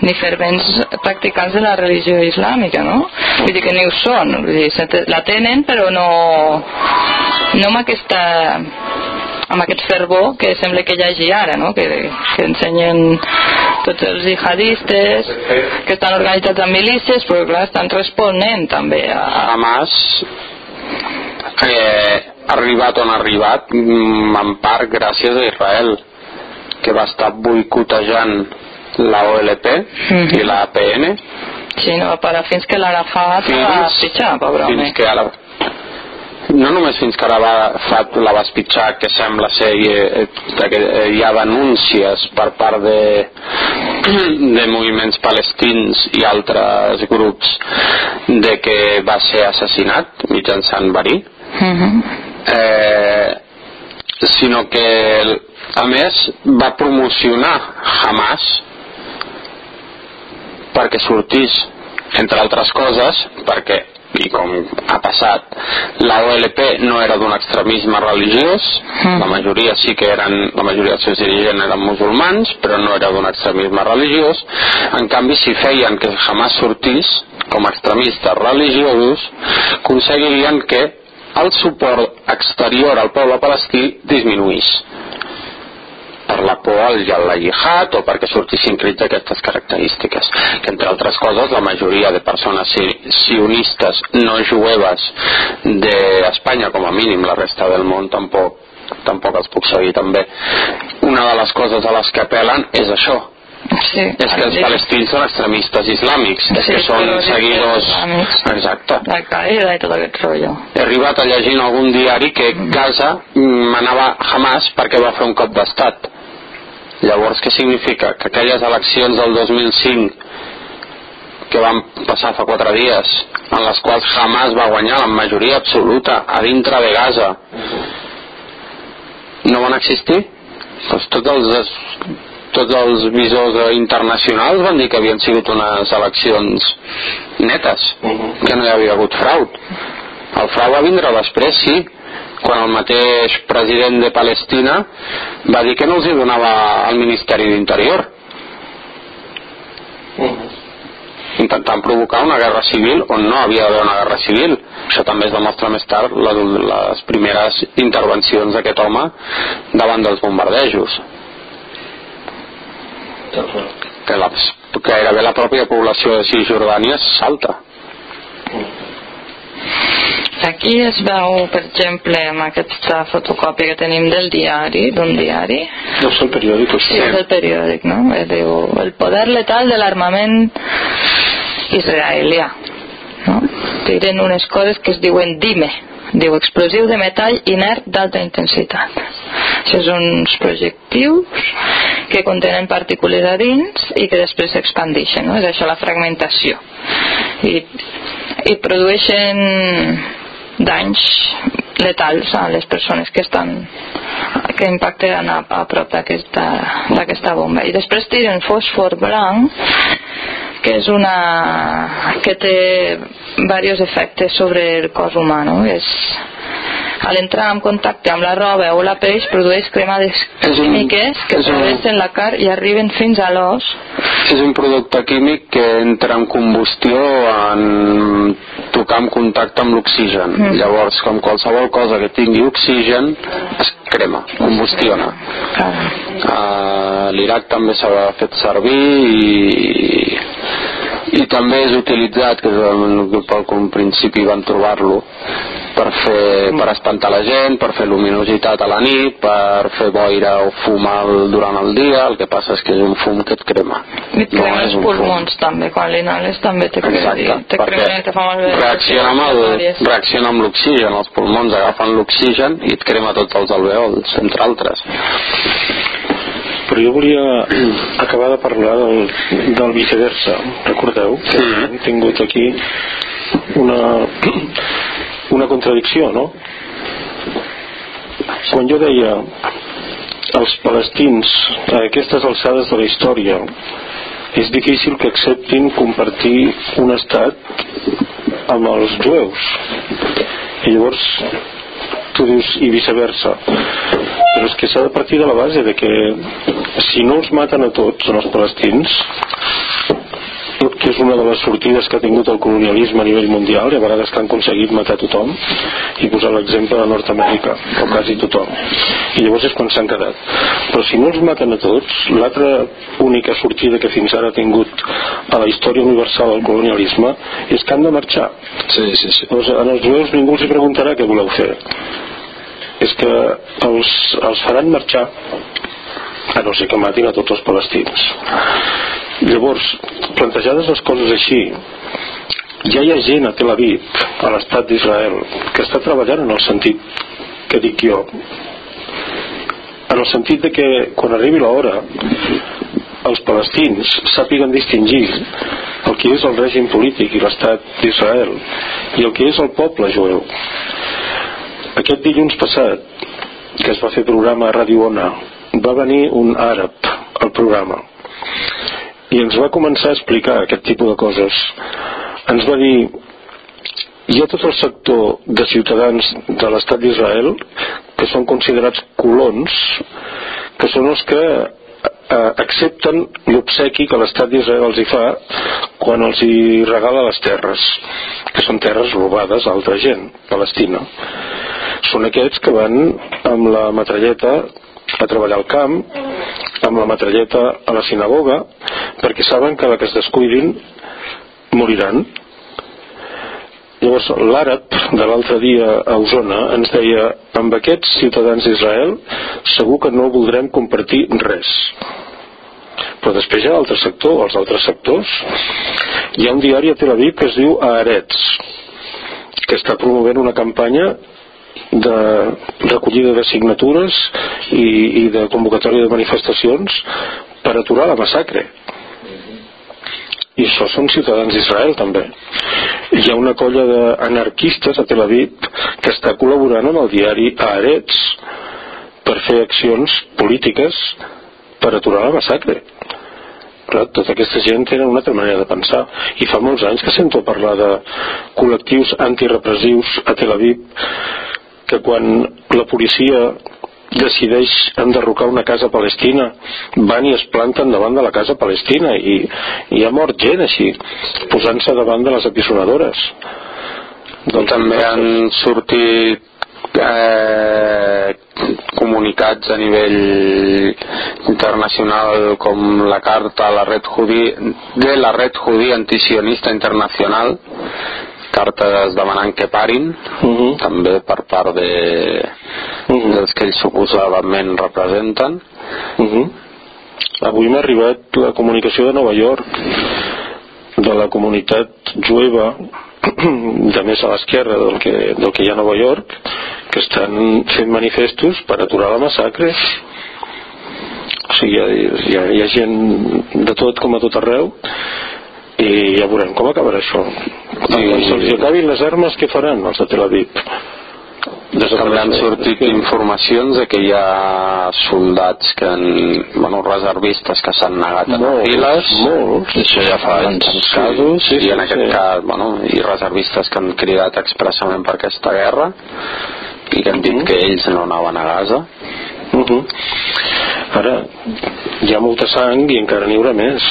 ni fervents practicants de la religió islàmica, no? Vull dir que ni ho són, vull dir, la tenen però no, no amb aquesta amb aquest fervor que sembla que hi hagi ara, no? que, que ensenyen tots els jihadistes que estan organitzats en milícies, però clar, estan responent també a... Hamas eh, ha arribat on ha arribat mm, en part gràcies a Israel que va estar boicotejant la OLP mm -hmm. i la APN Sí, no, però fins que l'Arafat va pitjar, pobre home. Fins que ara, no només fins que ara va, fa, la vas pitjar que sembla ser eh, que hi ha denúncies per part de, de moviments palestins i altres grups de que va ser assassinat mitjançant verí uh mhm. -huh. eh, sinó que a més va promocionar Hamas perquè sortís entre altres coses perquè i com ha passat la OLP no era d'un extremisme religiós mm. la majoria sí que eren la majoria dels seus dirigents eren musulmans però no era d'un extremisme religiós en canvi si feien que jamás sortís com a extremistes religiosos aconseguirien que el suport exterior al poble palestí disminuís per la por al la jihad o perquè sortissin crits d'aquestes característiques. Que entre altres coses la majoria de persones sionistes no jueves d'Espanya com a mínim la resta del món tampoc tampoc els puc seguir també. Una de les coses a les que apel·len és això. Sí, és que els palestins són extremistes islàmics sí, que són seguidors. islàmics. exacte. La Qaeda i tot aquest rotllo. He arribat a llegir en algun diari que mm. Gaza manava Hamas perquè va fer un cop d'estat Llavors, què significa? Que aquelles eleccions del 2005 que van passar fa quatre dies, en les quals Hamas va guanyar la majoria absoluta a dintre de Gaza, no van existir? Doncs tots els, tots els visors internacionals van dir que havien sigut unes eleccions netes, que no hi havia hagut frau. El frau va vindre després, sí, quan el mateix president de Palestina va dir que no els hi donava al Ministeri d'Interior. Intentant provocar una guerra civil on no havia d'haver una guerra civil. Això també es demostra més tard les, les primeres intervencions d'aquest home davant dels bombardejos. Que la, gairebé la pròpia població de Cisjordània salta Aquí es veu, per exemple, amb aquesta fotocòpia que tenim del diari, d'un diari. No és el periòdic, sí. Sí, és el periòdic, no? Eh, diu, el poder letal de l'armament israelià. No? Tiren unes coses que es diuen DIME, diu explosiu de metall inert d'alta intensitat Això són uns projectius que contenen partícules a dins i que després s'expandeixen, no? és això la fragmentació. I, i produeixen danys letals a les persones que estan que impacten a, a prop d'aquesta bomba i després tiren fòsfor blanc que és una que té diversos efectes sobre el cos humà no? és al entrar en contacte amb la roba o la peix produeix cremades químiques que travessen la car i arriben fins a l'os és un producte químic que entra en combustió en tocar en contacte amb l'oxigen mm. llavors com qualsevol cosa que tingui oxigen es crema, combustiona ah. uh, l'Iraq també s'ha fet servir i i també és utilitzat que pel principi van trobar-lo per, fer, per espantar la gent per fer luminositat a la nit per fer boira o fumar durant el dia. El que passa és que és un fum que et crema. I et crema no els pulmons fum. també. Quan l'inhales també te, Exacte, te crema te fa malbé reacciona amb, el, reacciona amb l'oxigen. Els pulmons agafen l'oxigen i et crema tots els alveols entre altres. Però jo volia acabar de parlar del, del viceversa. Recordeu que sí. hem tingut aquí una una contradicció no? quan jo deia els palestins a aquestes alçades de la història és difícil que acceptin compartir un estat amb els jueus i llavors tu dius i viceversa però és que s'ha de partir de la base de que si no els maten a tots els palestins que és una de les sortides que ha tingut el colonialisme a nivell mundial i a vegades que han aconseguit matar tothom i posar l'exemple de Nord-Amèrica o quasi tothom. I llavors és quan s'han quedat. Però si no els maten a tots l'altra única sortida que fins ara ha tingut a la història universal del colonialisme és que han de marxar. Sí, sí, sí. Llavors, en els jueus ningú els preguntarà què voleu fer. És que els, els faran marxar a no ser que matin a tots els palestins llavors plantejades les coses així ja hi ha gent a Tel Aviv a l'estat d'Israel que està treballant en el sentit que dic jo. En el sentit de que quan arribi l'hora els palestins sàpiguen distingir el que és el règim polític i l'estat d'Israel i el que és el poble jueu. Aquest dilluns passat que es va fer programa a Radio Ona va venir un àrab al programa i ens va començar a explicar aquest tipus de coses. Ens va dir hi ha tot el sector de ciutadans de l'estat d'Israel que són considerats colons que són els que eh, accepten l'obsequi que l'estat d'Israel els hi fa quan els hi regala les terres que són terres robades a altra gent palestina. Són aquests que van amb la matralleta a treballar al camp amb la matralleta a la sinagoga perquè saben que la que es descuidin moriran. Llavors l'àrab de l'altre dia a Osona ens deia amb aquests ciutadans d'Israel segur que no voldrem compartir res. Però després hi ha l'altre sector els altres sectors. Hi ha un diari a Tel Aviv que es diu Aarets que està promovent una campanya de recollida de signatures i, i de convocatòria de manifestacions per aturar la massacre. I això són ciutadans d'Israel també. Hi ha una colla d'anarquistes a Tel Aviv que està col·laborant amb el diari Aarets per fer accions polítiques per aturar la massacre. Clar, tota aquesta gent tenen una altra manera de pensar. I fa molts anys que sento parlar de col·lectius antirepressius a Tel Aviv que quan la policia decideix enderrocar una casa palestina van i es planten davant de la casa palestina i, i ha mort gent així posant-se davant de les apisonadores doncs també han sortit eh, comunicats a nivell internacional com la carta a la red judí, de la red judía antisionista internacional cartes demanant que parin uh mhm. -huh. també per part de, uh mhm. -huh. dels que ells suposadament representen uh mhm. -huh. avui m'ha arribat la comunicació de Nova York de la comunitat jueva de més a l'esquerra del, que, del que hi ha a Nova York que estan fent manifestos per aturar la massacre o sigui, hi ha, hi ha, hi ha gent de tot com a tot arreu i ja veurem com acabarà això. Quan se'ls acabin les armes què faran els de Tel Aviv? També han sortit informacions de que hi ha soldats que han, bueno, reservistes que s'han negat a a files. molts. Això ja fa anys. Sí, casos sí, sí, i en aquest sí. cas bueno, i reservistes que han cridat expressament per aquesta guerra i que han dit que ells no anaven a Gaza. Uh -huh. Ara, hi ha molta sang i encara n'hi haurà més.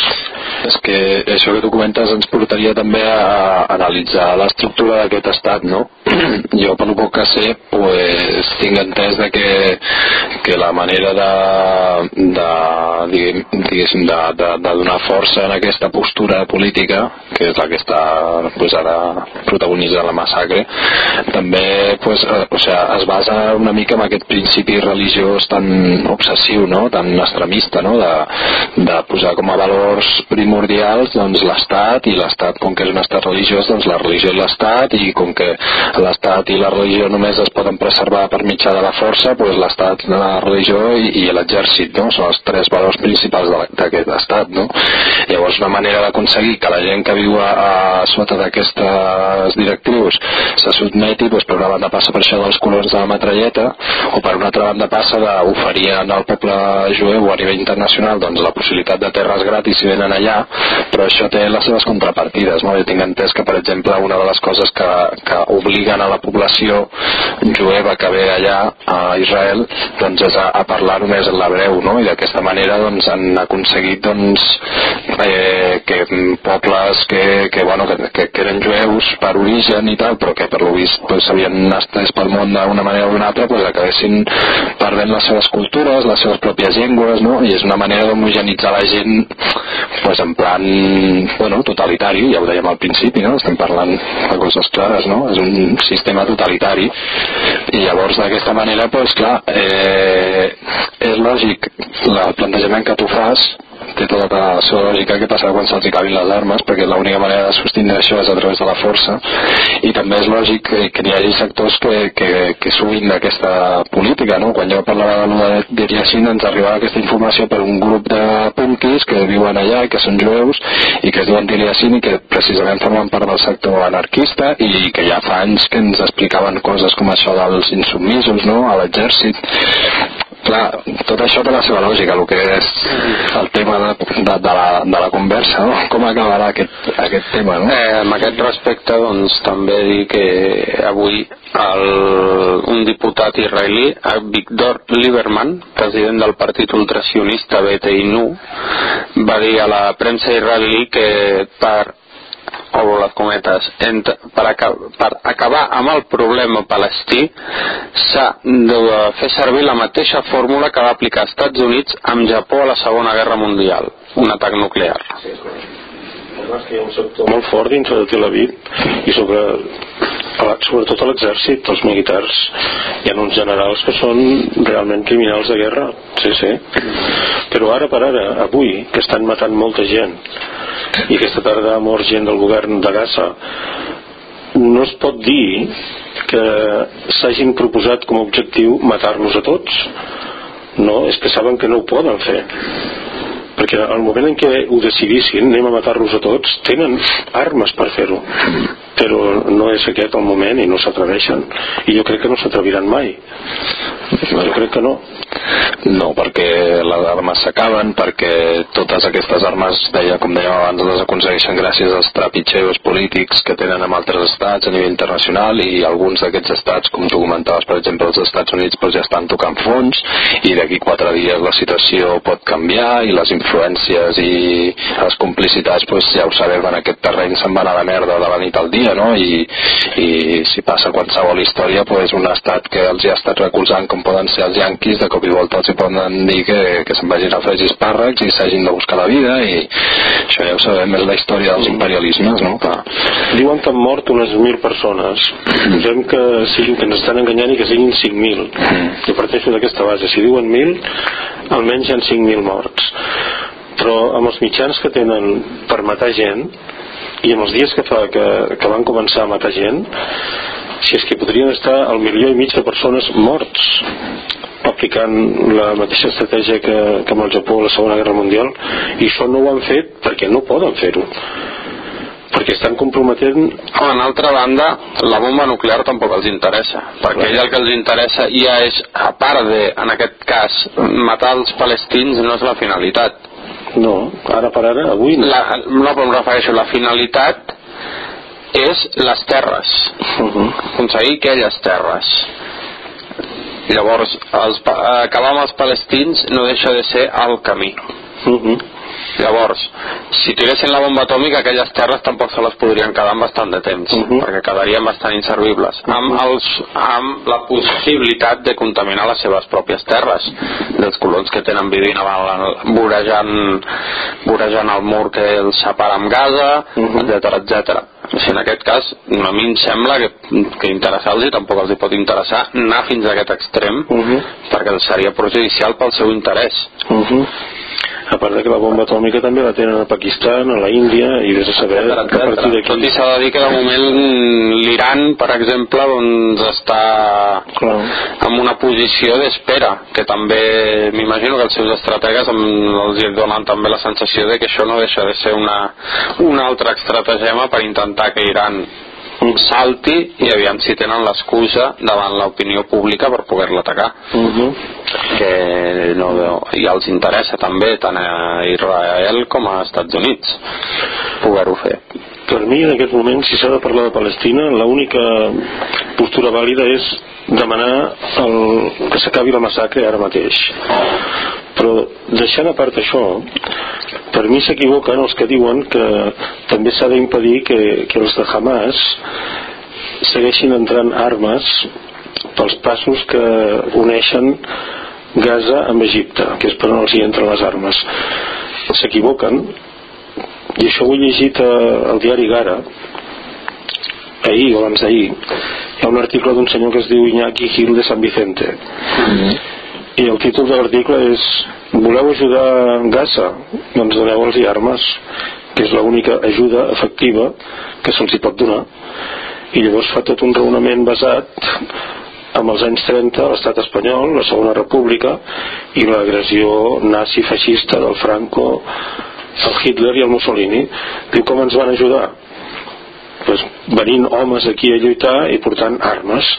És que això que tu comentes ens portaria també a analitzar l'estructura d'aquest estat, no? jo per lo poc que sé pues, tinc entès de que, que la manera de, de, diguéssim, de, de, de donar força en aquesta postura política que és la que està pues, ara protagonitzant la massacre també pues, eh, o sea, es basa una mica en aquest principi religiós tan obsessiu, no? tan extremista no? de, de posar com a valors primordials doncs, l'estat i l'estat com que és un estat religiós doncs la religió és l'estat i com que l'estat i la religió només es poden preservar per mitjà de la força doncs l'estat, la religió i, i l'exèrcit no? són els tres valors principals d'aquest estat no? llavors una manera d'aconseguir que la gent que viu a, a sota d'aquestes directrius se sotmeti doncs, per una banda passa per això dels colors de la metralleta o per una altra banda passa d'oferir al poble jueu a nivell internacional doncs, la possibilitat de terres gratis si venen allà però això té les seves contrapartides no? jo tinc entès que per exemple una de les coses que, que obliguen a la població jueva que ve allà a Israel doncs és a, a parlar només en l'hebreu no? i d'aquesta manera doncs, han aconseguit doncs, eh, que pobles que, que, bueno, que, que, que eren jueus per origen i tal però que per lo vist pues, havien estès pel món d'una manera o d'una altra pues, acabessin perdent les seves cultures les seves pròpies llengües no? i és una manera d'homogenitzar la gent en plan bueno, totalitari, ja ho dèiem al principi no? estem parlant de coses clares no? és un sistema totalitari i llavors d'aquesta manera pues, clar, eh, és lògic el plantejament que tu fas té tota la seva lògica que passarà quan se'ls acabin les armes perquè l'única manera de sostindre això és a través de la força i també és lògic que, que hi hagi sectors que, que, que suïn d'aquesta política no? quan jo parlava de de Dir Yassin ens arribava aquesta informació per un grup de punkis que viuen allà i que són jueus i que es diuen Dir Yassin i que precisament formen part del sector anarquista i que ja fa anys que ens explicaven coses com això dels insubmisos no? a l'exèrcit clar, tot això té la seva lògica el que és el tema de, de, de, la, de la conversa no? com acabarà aquest, aquest tema no? Eh, amb aquest respecte, doncs, també dir que avui el, un diputat israelí, Victor Lieberman, president del partit ultracionista BTI-NU, va dir a la premsa israelí que per obro cometes, ent- per, aca per acabar amb el problema palestí s'ha de fer servir la mateixa fórmula que va aplicar als Estats Units amb Japó a la Segona Guerra Mundial, un atac nuclear. Además que hi ha un sector molt fort dintre de Tel Aviv i sobre, sobretot a l'exèrcit, els militars. Hi ha uns generals que són realment criminals de guerra, sí, sí. Però ara per ara, avui, que estan matant molta gent i aquesta tarda ha mort gent del govern de Gaza, no es pot dir que s'hagin proposat com a objectiu matar-los a tots. No, és que saben que no ho poden fer perquè al moment en què ho decidissin anem a matar-los a tots tenen armes per fer-ho. Però no és aquest el moment i no s'atreveixen. I jo crec que no s'atreviran mai. Jo crec que no. No, perquè les armes s'acaben, perquè totes aquestes armes, deia, com dèiem abans, les aconsegueixen gràcies als trepitgeus polítics que tenen amb altres estats a nivell internacional i alguns d'aquests estats, com tu comentaves, per exemple, els Estats Units doncs ja estan tocant fons i d'aquí quatre dies la situació pot canviar i les influències i les complicitats, doncs ja ho sabem, en aquest terreny se'n van a la merda de la nit al dia, no? I, i si passa qualsevol història, doncs un estat que els hi ha estat recolzant, com poden ser els yanquis, de cop i volta els hi poden dir que, que se'n vagin a fregir espàrrecs i s'hagin de buscar la vida i això ja ho sabem, és la història dels imperialismes, no? Que, diuen que han mort unes 1.000 persones posem que, siguin, que ens estan enganyant i que siguin 5.000 jo parteixo d'aquesta base, si diuen 1.000 almenys hi ha 5.000 morts. Però amb els mitjans que tenen per matar gent i amb els dies que fa que, que van començar a matar gent si és que podrien estar al milió i mig de persones morts aplicant la mateixa estratègia que, que amb el Japó a la Segona Guerra Mundial. I això no ho han fet perquè no poden fer-ho perquè estan comprometent en altra banda la bomba nuclear tampoc els interessa perquè ell el que els interessa ja és a part de, en aquest cas matar els palestins no és la finalitat. No, ara per ara, avui no, la, no però em refereixo la finalitat és les terres. Uh -huh. aconseguir aquelles terres. Llavors els, acabar amb els palestins no deixa de ser el camí. Uh -huh. Llavors, si tiressin la bomba atòmica, aquelles terres tampoc se les podrien quedar en bastant de temps, Mhm. perquè quedarien bastant inservibles, amb, els, amb la possibilitat de contaminar les seves pròpies terres, dels colons que tenen vivint vorejant, vorejant el mur que els separa amb Gaza, Mhm. etc etc. O sigui, en aquest cas, a mi em sembla que, que interessar-los tampoc els hi pot interessar anar fins a aquest extrem, Mhm. perquè seria perjudicial pel seu interès. Uh -huh. A part de que la bomba atòmica també la tenen a Pakistan, a la Índia i vés a saber que a partir Tot d'aquí i s'ha de dir que de moment l'Iran, per exemple, doncs està Clar. en una posició d'espera, que també m'imagino que els seus estrategues els donen també la sensació de que això no deixa de ser una, un altre estratagema per intentar que Iran salti i aviam si tenen l'excusa davant l'opinió pública per poder-la atacar. Uh -huh. que no veu, i els interessa també tant a Israel com a Estats Units poder-ho fer. Per mi en aquest moment si s'ha de parlar de Palestina l'única postura vàlida és demanar el, que s'acabi la massacre ara mateix però deixant a part això per mi s'equivoquen els que diuen que també s'ha d'impedir que, que els de Hamas segueixin entrant armes pels passos que uneixen Gaza amb Egipte que és per on els hi entren les armes. S'equivoquen i això ho he llegit al diari Gara ahir o abans d'ahir hi ha un article d'un senyor que es diu Iñaki Gil de San Vicente i el títol de l'article és voleu ajudar Gaza? doncs doneu-los armes que és l'única ajuda efectiva que se'ls hi pot donar. I llavors fa tot un raonament basat amb els anys 30 l'estat espanyol, la segona república i l'agressió nazi-feixista del Franco el Hitler i el Mussolini. Diu com ens van ajudar? Pues, venint homes aquí a lluitar i portant armes.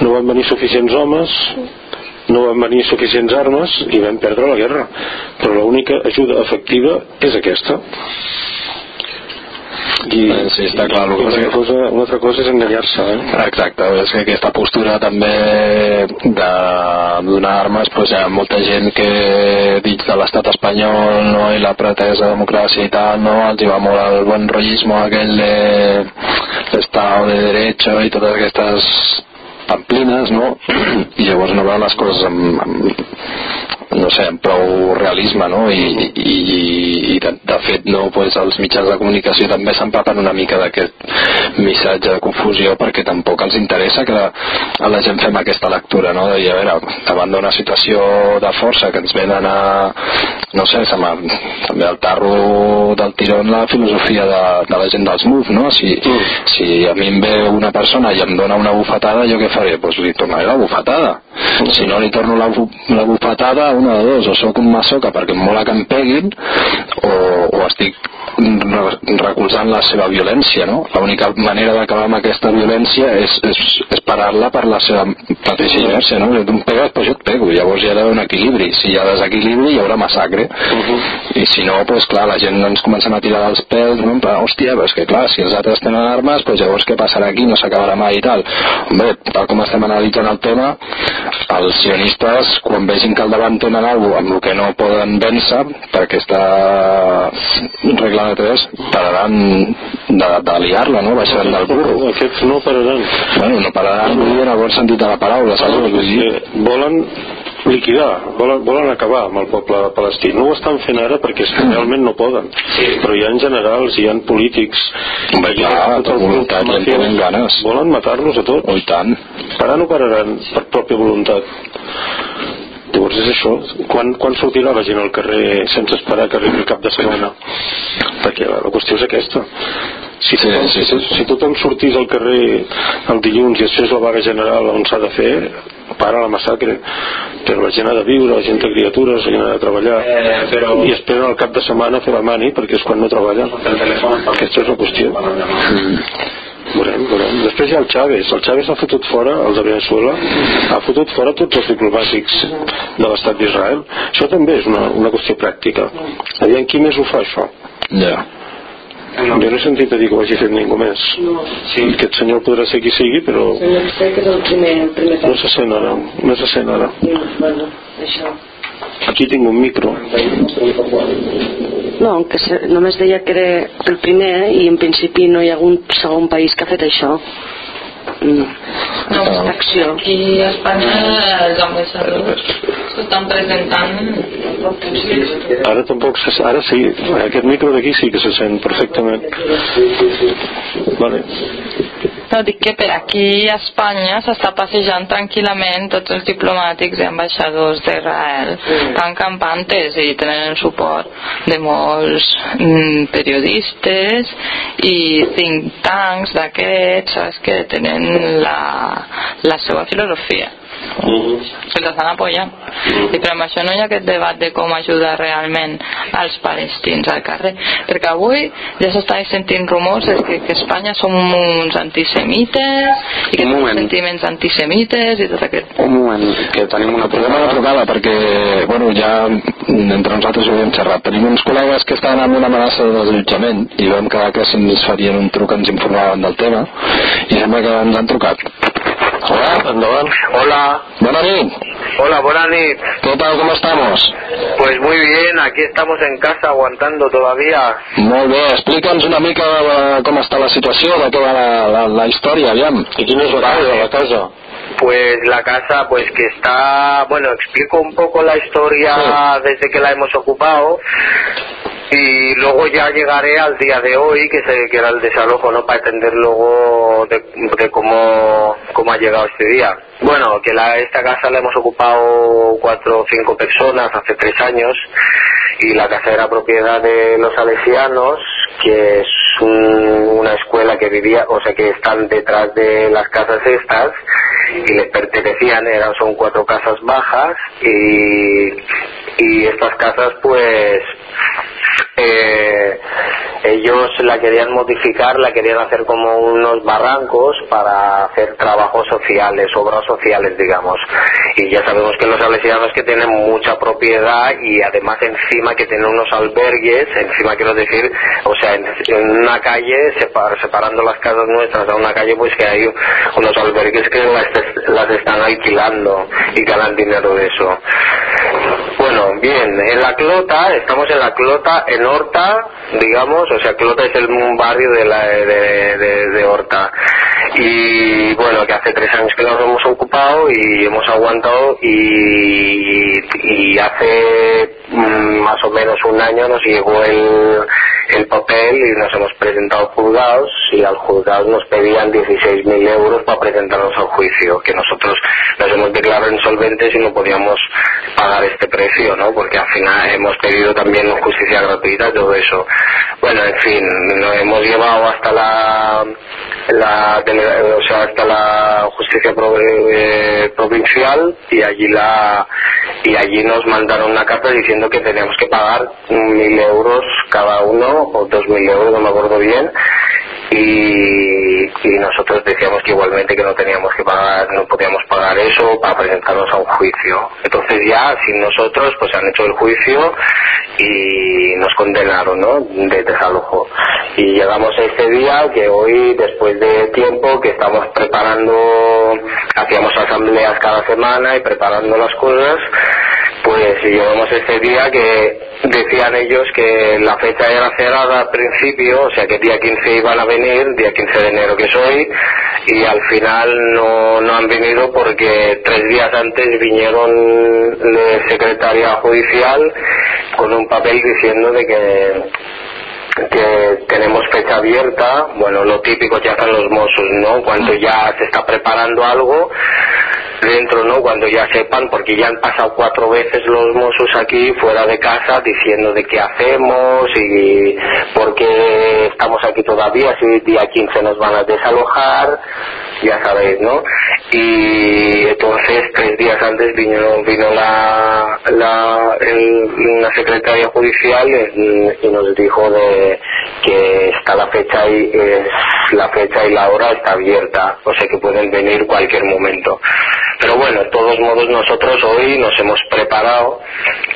No van venir suficients homes no van venir suficients armes i vam perdre la guerra però l'única ajuda efectiva és aquesta i, sí, està clar, i una, altra cosa, una altra cosa és enganyar-se eh? Exacte, és que aquesta postura també de donar armes pues, hi ha molta gent que dins de l'estat espanyol no, i la pretesa democràcia i tal no, els hi va molt el bon rollismo aquell de l'estado de derecho i totes aquestes pamplines no? i llavors no veuen les coses amb, amb no sé, amb prou realisme no? I, i, i de, de fet no, pues, els mitjans de comunicació també s'empapen una mica d'aquest missatge de confusió perquè tampoc els interessa que la, a la gent fem aquesta lectura no? de dir, a veure, davant d'una situació de força que ens venen a no sé, se també al tarro del tirón la filosofia de, de la gent dels MUF no? si, si a mi em ve una persona i em dona una bufetada jo què faré? Pues li tornaré la bufetada si no li torno la, la bufetada una de dos, o sóc un masoca perquè em mola que em peguin o, o estic re- recolzant la seva violència no? l'única manera d'acabar amb aquesta violència és, és, és parar-la per la seva mateixa inèrcia no? si tu em pegues, pues jo et pego llavors hi ha d'haver un equilibri si hi ha desequilibri hi haurà massacre i si no, pues clar, la gent ens comencen a tirar dels pèls no? plan, hòstia, però és que clar, si els altres tenen armes pues llavors què passarà aquí, no s'acabarà mai i tal hombre, tal com estem analitzant el tema els sionistes quan vegin que al davant tenen alguna amb el que no poden vèncer per aquesta regla de tres pararan de, de liar-la no? baixaran del burro aquests no pararan bueno, no pararan vull dir en el bon sentit de la paraula saps? No, Vull dir, és que volen liquidar, volen, volen acabar amb el poble palestí. No ho estan fent ara perquè que realment no poden. Però hi ha generals, hi ha polítics, Home, hi ha clar, els grups voluntat, ganes. Volen matar-los a tots. oh, i tant Parar no pararan per pròpia voluntat. Llavors és això. Quan, quan sortirà la gent al carrer sense esperar que arribi el cap de setmana? Perquè la, la qüestió és aquesta. si tothom, sí, sí. si tothom sortís al carrer el dilluns i es fes la vaga general on s'ha de fer para la massacre però la gent ha de viure, la gent té criatures la gent ha de treballar Eh, però- i esperen al cap de setmana fer la mani perquè és quan no treballen aquesta és la qüestió Veurem, veurem. Després hi ha el Chávez. El Chávez ha fotut fora, el de Venezuela, ha fotut fora tots els diplomàtics de l'estat d'Israel. Això també és una, una qüestió pràctica. Aviam, qui més ho fa, això? Ja. Jo no he sentit a dir que ho hagi fet ningú més. Sí. Aquest senyor podrà ser qui sigui, però Senyor Psec és el primer, el primer no se sent ara. No se sent ara. Bueno, això. Aquí tinc un micro. No, que se, només deia que era el primer eh, i en principi no hi ha un segon país que ha fet això. Mm. No, Aquesta acció. aquí a Espanya els ambaixadors s'estan presentant Ara tampoc se Ara sí. Aquest micro d'aquí sí que se sent perfectament. Vale. No, dic que per aquí a Espanya s'està passejant tranquil·lament tots els diplomàtics i ambaixadors d'Israel tan campantes i tenen el suport de molts mm, periodistes i think tanks d'aquests saps, que tenen la, la seva filosofia que l'estan apoyant i per amb això no hi ha aquest debat de com ajudar realment als palestins al carrer perquè avui ja s'està sentint rumors de que, que Espanya som uns antisemites i que Un tenim sentiments antisemites i tot aquest Un moment, que tenim una Podem una trucada perquè, bueno, ja entre nosaltres ho hem xerrat. Tenim uns col·legues que estaven amb una amenaça de desallotjament i vam quedar que ens farien un truc, ens informaven del tema i sembla que ens han trucat. Hola, Endavant. Hola, Bona nit. hola, buenas nit. ¿Qué tal? ¿Cómo estamos? Pues muy bien, aquí estamos en casa aguantando todavía. Molt bé, explica'ns una mica eh, com està la situació, de què va la, la, la història, aviam. I quina és la casa, la casa? Pues la casa, pues que está, bueno, explico un poco la historia desde que la hemos ocupado y luego ya llegaré al día de hoy, que, se, que era el desalojo, ¿no? Para entender luego de, de cómo, cómo ha llegado este día. Bueno, que la, esta casa la hemos ocupado cuatro o cinco personas hace tres años y la casa era propiedad de los salesianos, que es un- una escuela que vivía, o sea, que están detrás de las casas estas y les pertenecían, eran, son cuatro casas bajas y, y estas casas pues eh, ellos la querían modificar, la querían hacer como unos barrancos para hacer trabajos sociales, obras sociales, digamos. Y ya sabemos que los salesianos que tienen mucha propiedad y además encima que tienen unos albergues, encima quiero decir, o sea, en, una calle, separ- separando las casas nuestras a una calle, pues que hay unos albergues que las, las están alquilando y ganan dinero de eso. Bueno, bien, en la Clota, estamos en la Clota, en Horta, digamos, o sea, Clota es el barrio de, la, de, de- de Horta. Y bueno, que hace tres años que nos hemos ocupado y hemos aguantado y, y hace mm, más o menos un año nos llegó el, el papel y nos hemos presentado juzgados y al juzgado nos pedían 16.000 euros para presentarnos al juicio, que nosotros nos hemos declarado insolventes y no podíamos pagar este precio, ¿no? Porque al final hemos pedido también justicia gratuita todo eso. Bueno, en fin, nos hemos llevado hasta la, la o sea, hasta la justicia pro- eh, provincial y allí la y allí nos mandaron una carta diciendo que teníamos que pagar mil euros cada uno o dos mil euros, no me acuerdo bien y, y nosotros decíamos que igualmente que no teníamos que pagar, no podíamos pagar eso para presentarnos a un juicio. Entonces ya sin nosotros pues han hecho el juicio y nos condenaron, ¿no? De desalojo. Y llegamos a este día que hoy después de tiempo que estamos preparando, hacíamos asambleas cada semana y preparando las cosas, pues llegamos a este día que decían ellos que la fecha era cerrada al principio, o sea que día 15 iban a venir, día 15 de enero que soy, y al final no, no han venido porque tres días antes vinieron de secretaria judicial con un papel diciendo de que que tenemos fecha abierta, bueno, lo típico que hacen los mozos, ¿no? Cuando ya se está preparando algo, dentro, ¿no? Cuando ya sepan, porque ya han pasado cuatro veces los mozos aquí fuera de casa diciendo de qué hacemos y por qué estamos aquí todavía, si día 15 nos van a desalojar, ya sabéis, ¿no? Y entonces tres días antes vino, vino la, la, la secretaria judicial y nos dijo de que está la fecha y es la fecha y la hora está abierta, o sea que pueden venir cualquier momento. Pero bueno, de todos modos nosotros hoy nos hemos preparado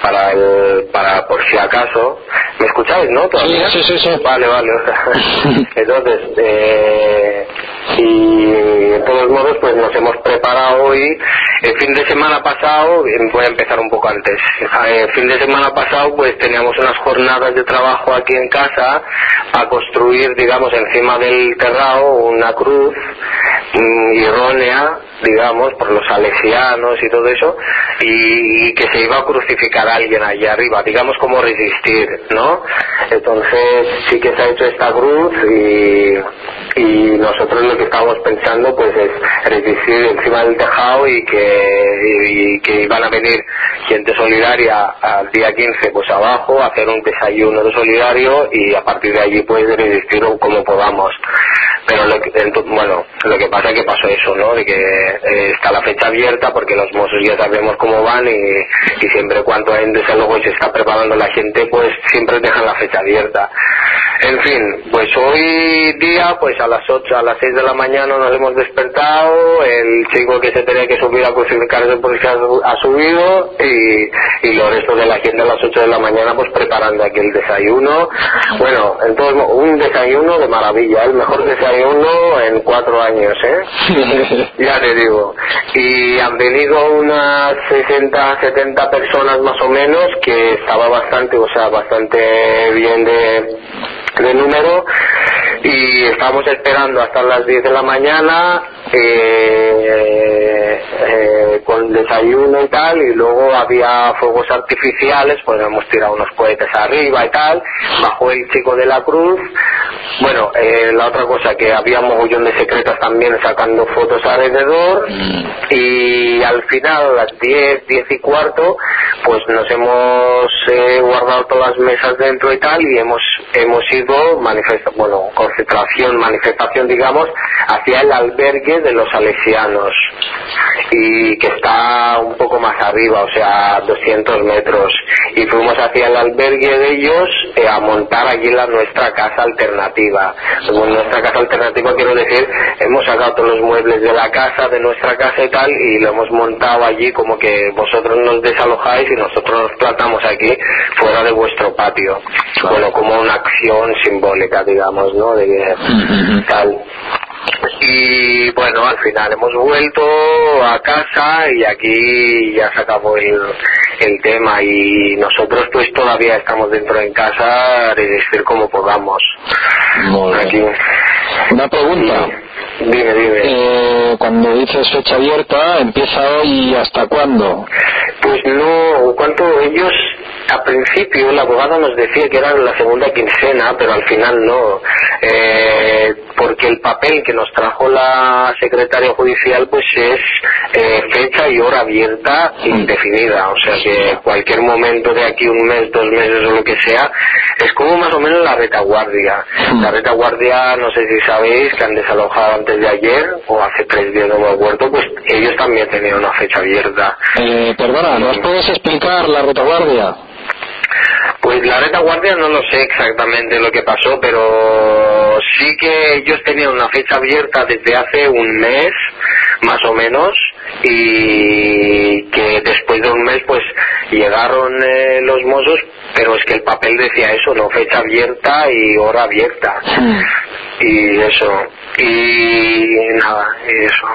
para el, para por si acaso. ¿Me escucháis, no? ¿Todavía? Sí, sí, sí, sí. Vale, vale. Entonces, eh, y de todos modos, pues nos hemos preparado hoy. El fin de semana pasado, eh, voy a empezar un poco antes. El fin de semana pasado, pues teníamos unas jornadas de trabajo aquí en casa a construir, digamos, encima del terrado una cruz mm, errónea, digamos, por los salesianos y todo eso, y, y que se iba a crucificar a alguien allá arriba, digamos como resistir, ¿no? Entonces sí que se ha hecho esta cruz y, y nosotros lo que estábamos pensando pues es resistir encima del tejado y que, y que iban a venir gente solidaria al día 15 pues abajo a hacer un desayuno de solidario y a partir de allí pues resistir como podamos. Pero lo que, bueno lo que pasa es que pasó eso no de que eh, está la fecha abierta porque los mozos ya sabemos cómo van y, y siempre cuando hay un desalojo y se está preparando la gente pues siempre dejan la fecha abierta. En fin pues hoy día pues a las 8 a las 6 de la mañana nos hemos despertado el chico que se tenía que subir a crucificarse pues que ha, ha subido y, y lo resto de la gente a las 8 de la mañana pues preparando aquí el desayuno bueno entonces un desayuno de maravilla el mejor desayuno en cuatro años ¿eh? ya te digo y han venido unas 60 70 personas más o menos que estaba bastante o sea bastante bien de de número y estábamos esperando hasta las 10 de la mañana eh, eh, con desayuno y tal y luego había fuegos artificiales pues hemos tirado unos cohetes arriba y tal bajó el chico de la cruz. Bueno eh, la otra cosa que había mogollón de secretas también sacando fotos alrededor. Y al final a las 10, 10 y cuarto pues nos hemos eh, guardado todas las mesas dentro y tal y hemos hemos ido manifesta bueno concentración manifestación digamos hacia el albergue de los salesianos. Y que está un poco más arriba o sea 200 metros. Y fuimos hacia el albergue de ellos eh, a montar allí la nuestra casa alternativa. Como nuestra casa alternativa quiero decir hemos sacado todos los muebles de la casa de nuestra casa y tal y lo hemos montado allí como que vosotros nos desalojáis y nosotros nos plantamos aquí fuera de vuestro patio. Bueno como una acción simbólica digamos no de que tal y bueno al final hemos vuelto a casa y aquí ya se acabó el, el tema. Y nosotros pues todavía estamos dentro en casa resistir como podamos. Aquí. Una pregunta. dime dime. Eh, cuando dices fecha abierta, ¿empieza hoy y hasta cuándo? Pues no, cuanto ellos, a principio el abogado nos decía que era la segunda quincena, pero al final no, eh, porque el papel que nos trajo la secretaria judicial pues es eh, fecha y hora abierta indefinida, o sea que cualquier momento de aquí un mes, dos meses o lo que sea, es como más o menos la retaguardia. La retaguardia, no sé si sabéis, que han desalojado antes de ayer o hace tres días no me acuerdo, pues ellos también tenían una fecha abierta. Eh, perdona, ¿nos puedes explicar la retaguardia? Pues la retaguardia no lo sé exactamente lo que pasó, pero sí que ellos tenían una fecha abierta desde hace un mes, más o menos, y que después de un mes pues llegaron eh, los mozos, pero es que el papel decía eso, no fecha abierta y hora abierta. Y eso, y nada, y eso.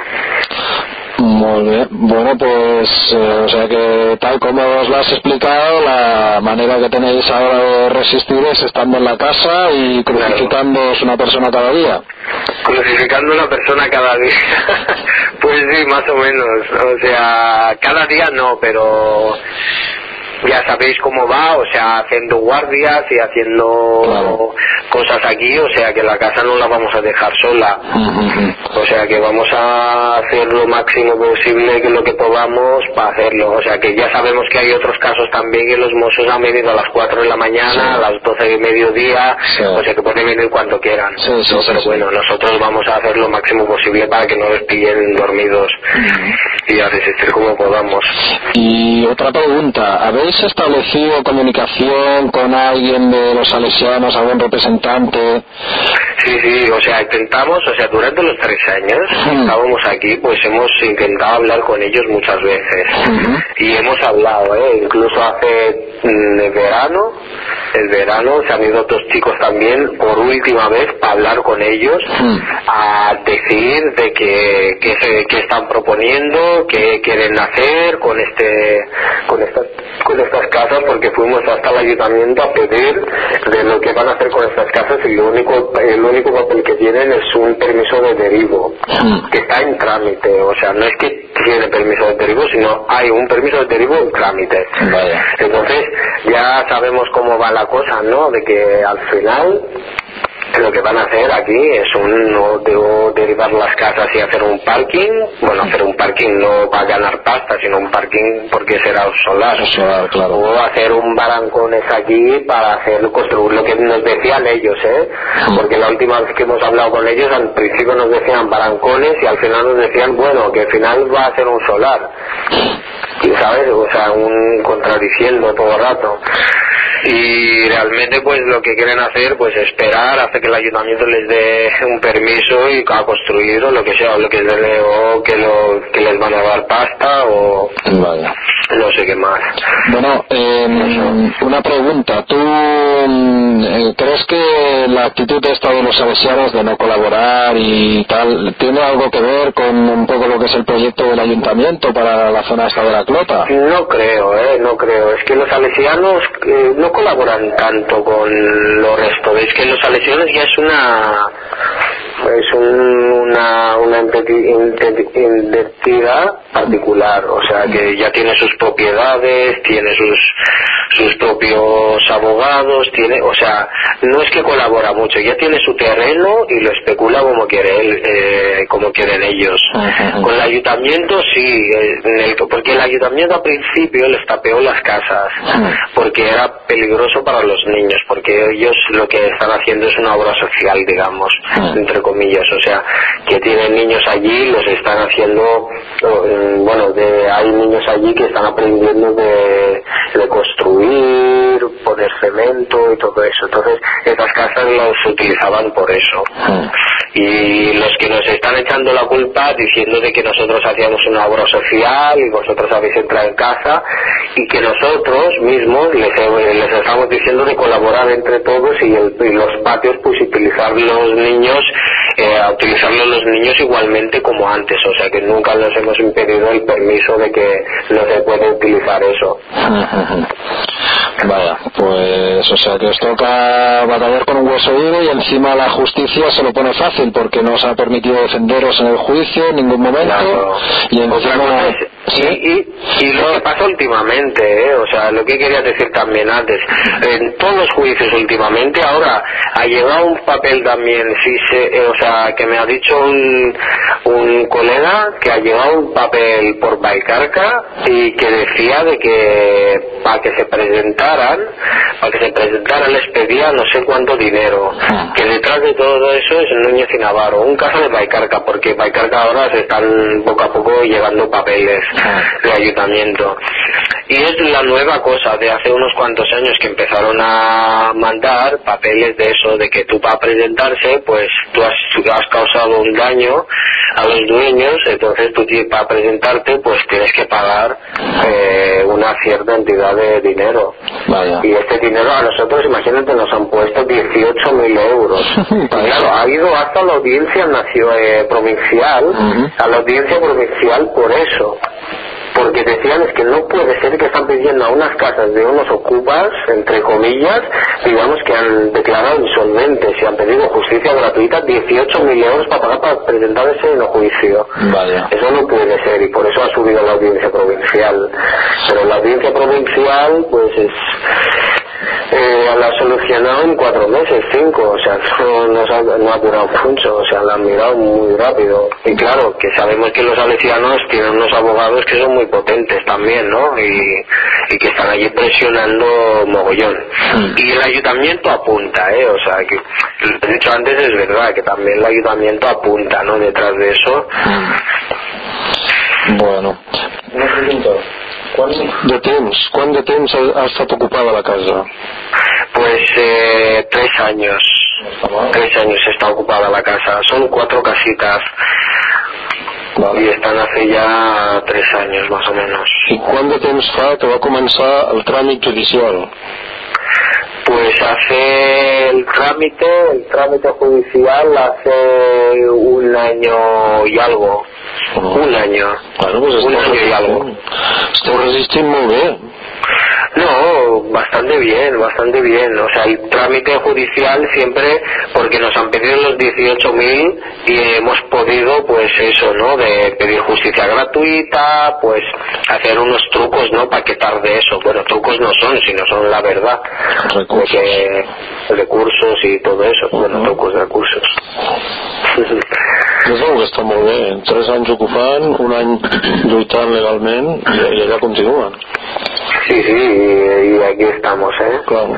Molt bé. Bueno, pues, eh, o sea que tal como os lo has explicado, la manera que tenéis ahora de resistir es estando en la casa y crucificándoos una persona cada día. Crucificando a una persona cada día. pues sí, más o menos. O sea, cada día no, pero ya sabéis cómo va, o sea, haciendo guardias y haciendo cosas aquí, o sea que la casa no la vamos a dejar sola. O sea que vamos a hacer lo máximo posible que lo que podamos para hacerlo. O sea que ya sabemos que hay otros casos también que los mozos han venido a las 4 de la mañana, a las 12 de mediodía, o sea que pueden venir cuando quieran. ¿no? Pero bueno, nosotros vamos a hacer lo máximo posible para que no les pillen dormidos y a resistir como podamos. Y otra pregunta, ¿habéis establecido comunicación con alguien de los salesianos, algún representante? Sí, sí, o sea, intentamos, o sea, durante los tres años que estábamos aquí, pues hemos intentado hablar con ellos muchas veces. Y hemos hablado, ¿eh? Incluso hace mm, el verano, el verano se han ido otros chicos también por última vez para hablar con ellos, a decir de que, que, se- que están proponiendo, que quieren hacer con este, con estas, con estas casas, porque fuimos hasta el ayuntamiento a pedir de lo que van a hacer con estas casas y lo único, el único papel que tienen es un permiso de derivo, que está en trámite, o sea, no es que tiene permiso de derivo, sino hay un permiso de derivo en trámite. Entonces, ya sabemos cómo va la cosa, ¿no? De que al final lo que van a hacer aquí es un no debo derivar las casas y hacer un parking. Bueno hacer un parking no para ganar pasta sino un parking porque será solar. O hacer un barancones aquí para hacer construir lo que nos decían ellos eh porque la última vez que hemos hablado con ellos al principio nos decían barancones y al final nos decían bueno que al final va a ser un solar sabes o sea un contradiciendo todo el rato. Y realmente pues lo que quieren hacer pues esperar hasta que el ayuntamiento les dé un permiso y a construir o lo que sea lo que les o que lo que les van a dar pasta o no sé qué más Bueno, eh, una pregunta. ¿Tú mm, eh, crees que la actitud esta de los salesianos de no colaborar y tal tiene algo que ver con un poco lo que es el proyecto del ayuntamiento para la zona esta de la clota? No creo, eh, no creo. Es que los salesianos eh, no colaboran tanto con lo resto. Es que los salesianos ya es una es un- una una identidad particular, o sea que ya tiene sus propiedades, tiene sus sus propios abogados, tiene, o sea, no es que colabora mucho, ya tiene su terreno y lo especula como quiere él, eh, como quieren ellos. Con el ayuntamiento sí, eh, en el- porque el ayuntamiento al principio les tapeó las casas, porque era peligroso para los niños, porque ellos lo que están haciendo es una obra social, digamos, entre comillas, o sea, que tienen niños allí, los están haciendo, eh, bueno, de, hay niños allí que están aprendiendo de, de construir, poner cemento y todo eso, entonces esas casas las utilizaban por eso. Y los que nos están echando la culpa diciendo de que nosotros hacíamos una obra social y vosotros habéis entrado en casa y que nosotros mismos les, les estamos diciendo de colaborar entre todos y, el- y los patios pues utilizar los niños eh, a utilizarlos los niños igualmente como antes. O sea que nunca les hemos impedido el permiso de que no se puede utilizar eso. Vaya, pues o sea que os toca batallar con un hueso duro y encima la justicia se lo pone fácil porque no os ha permitido defenderos en el juicio en ningún momento y encima... Y, y, y lo que pasa últimamente, ¿eh? o sea, lo que quería decir también antes, en todos los juicios últimamente, ahora ha llegado un papel también, sí, se, eh, o sea, que me ha dicho un, un colega que ha llegado un papel por Baicarca y que decía de que para que se presentaran, para que se presentaran les pedía no sé cuánto dinero, que detrás de todo eso es Núñez y Navarro, un caso de Baicarca, porque Baicarca ahora se están poco a poco llevando papeles de ayuntamiento. Y es la nueva cosa de hace unos cuantos años que empezaron a mandar papeles de eso, de que tú para presentarse, pues tú has, tú has causado un daño a los dueños, entonces tú para presentarte, pues tienes que pagar eh, una cierta entidad de dinero. Y este dinero a nosotros, imagínate, nos han puesto 18.000 euros. Claro, ha ido hasta la audiencia nacio- eh, provincial, a la audiencia provincial por eso. Por lo que decían es que no puede ser que están pidiendo a unas casas de unos ocupas, entre comillas, digamos que han declarado insolventes y han pedido justicia gratuita 18.000 euros para pagar para presentarse en el juicio. Eso no puede ser y por eso ha subido la audiencia provincial. Pero la audiencia provincial, pues es. Eh, la ha solucionado en cuatro meses, cinco, o sea, se ha, no ha durado mucho, o sea, la han mirado muy rápido. Y claro, que sabemos que los salesianos tienen unos abogados que son muy potentes también, ¿no? Y, y que están allí presionando mogollón. Y el ayuntamiento apunta, ¿eh? O sea, que lo he dicho antes es verdad, que también el ayuntamiento apunta, ¿no? Detrás de eso. Bueno. Una pregunta. Quant de temps, quant de temps ha, ha estat ocupada la casa? Pues eh, tres años. Tres años está ocupada la casa. Son cuatro casitas. Y están hace ya tres años más o menos. I quant de temps fa que va començar el tràmit judicial? Pues hace el trámite, el trámite judicial hace un año y algo. Un año. Bueno, pues un año y algo. esteu resistint molt bé. No, bastante bien, bastante bien. O sea, el trámite judicial siempre porque nos han pedido los 18.000 y hemos podido, pues eso, ¿no? De pedir justicia gratuita, pues hacer unos trucos, ¿no? Para que tarde eso. Bueno, trucos no son, sino son la verdad. Recursos. De que recursos y todo eso. Bueno, trucos recursos. És el que està molt bé. Tres anys ocupant, un any lluitant legalment i, i allà continuen. Sí, sí, y, y aquí estamos, ¿eh? Claro.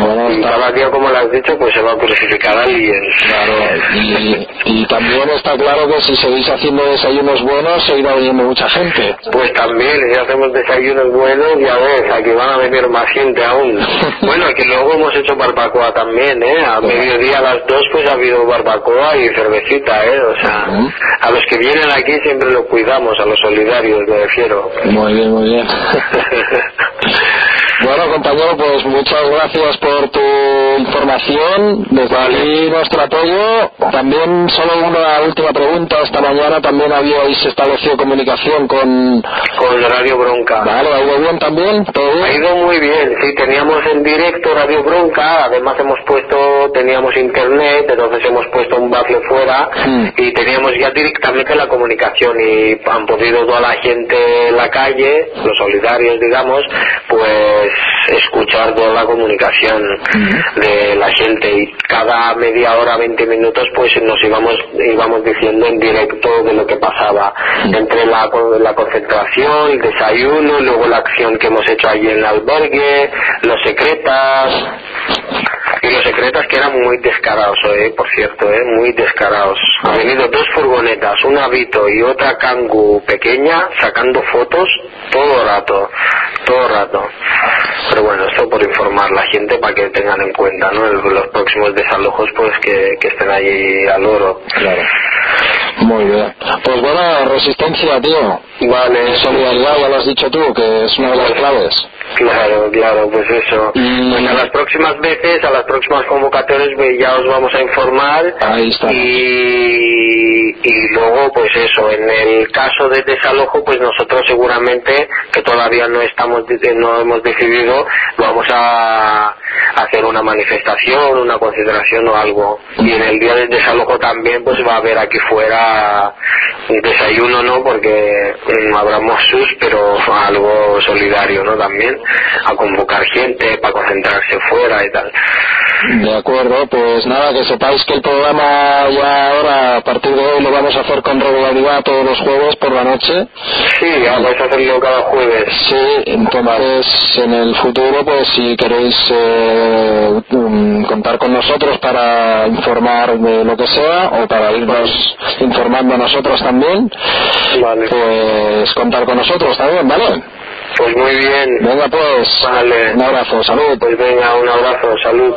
Bueno, Y cada día, como le has dicho, pues se va a crucificar a alguien. claro. Y, y también está claro que si seguís haciendo desayunos buenos, seguirá viniendo mucha gente. Pues también, si hacemos desayunos buenos, ya ves, aquí van a venir más gente aún. Bueno, que luego hemos hecho barbacoa también, ¿eh? A mediodía a las dos pues ha habido barbacoa y cervecita, ¿eh? O sea, a los que vienen aquí siempre lo cuidamos, a los solidarios me refiero. Muy bien, muy bien. Bueno, compañero, pues muchas gracias por tu información. Desde aquí nuestro apoyo. También solo una última pregunta. Esta mañana también habíais establecido comunicación con... Con Radio Bronca. Vale, ¿ha ido bien también? ¿Todo Ha ido muy bien, sí, teníamos en directo Radio Bronca, además hemos puesto, teníamos internet, entonces hemos puesto un bafle fuera Mm. y teníamos ya directamente la comunicación y han podido toda la gente en la calle, los solidarios digamos, pues escuchar toda la comunicación de la gente y cada media hora, 20 minutos pues nos íbamos, íbamos diciendo en directo de lo que pasaba entre la, la concentración, el desayuno, luego la acción que hemos hecho allí en el albergue, los secretas y los secretas que eran muy descarados, eh, por cierto, eh, muy descarados. Han venido dos furgonetas, una Vito y otra Kangu pequeña, sacando fotos todo el rato, todo el rato. Pero bueno, esto por informar la gente para que tengan en cuenta, ¿no? El- los próximos desalojos, pues que, que estén allí al oro. Claro. Muy bien. Pues bueno, resistencia, tío. Vale. Solidaridad, ya lo has dicho tú, que es una de las claves. Claro, claro, pues eso. Y- Pues a las próximas veces, a las próximas convocatorias, ya os vamos a informar. Ahí está. Y, y luego, pues eso, en el caso de desalojo, pues nosotros seguramente, que todavía no estamos, no hemos decidido, vamos a hacer una manifestación, una concentración o algo. Y en el día del desalojo también, pues va a haber aquí fuera un desayuno, ¿no? Porque habrá sus, pero algo solidario, ¿no? También, a convocar gente para concentrarse fuera y tal. De acuerdo, pues nada, que sepáis que el programa ya ahora, a partir de hoy, lo vamos a hacer con regularidad todos los jueves por la noche. Sí, ya vais a hacerlo cada jueves. Sí, entonces en el futuro, pues si queréis eh, mm, contar con nosotros para informar de lo que sea o para irnos informando a nosotros también, Vale. pues contar con nosotros también, ¿vale? Pues muy bien. Venga pues, Vale. un abrazo, salud. Pues venga, un abrazo, salud.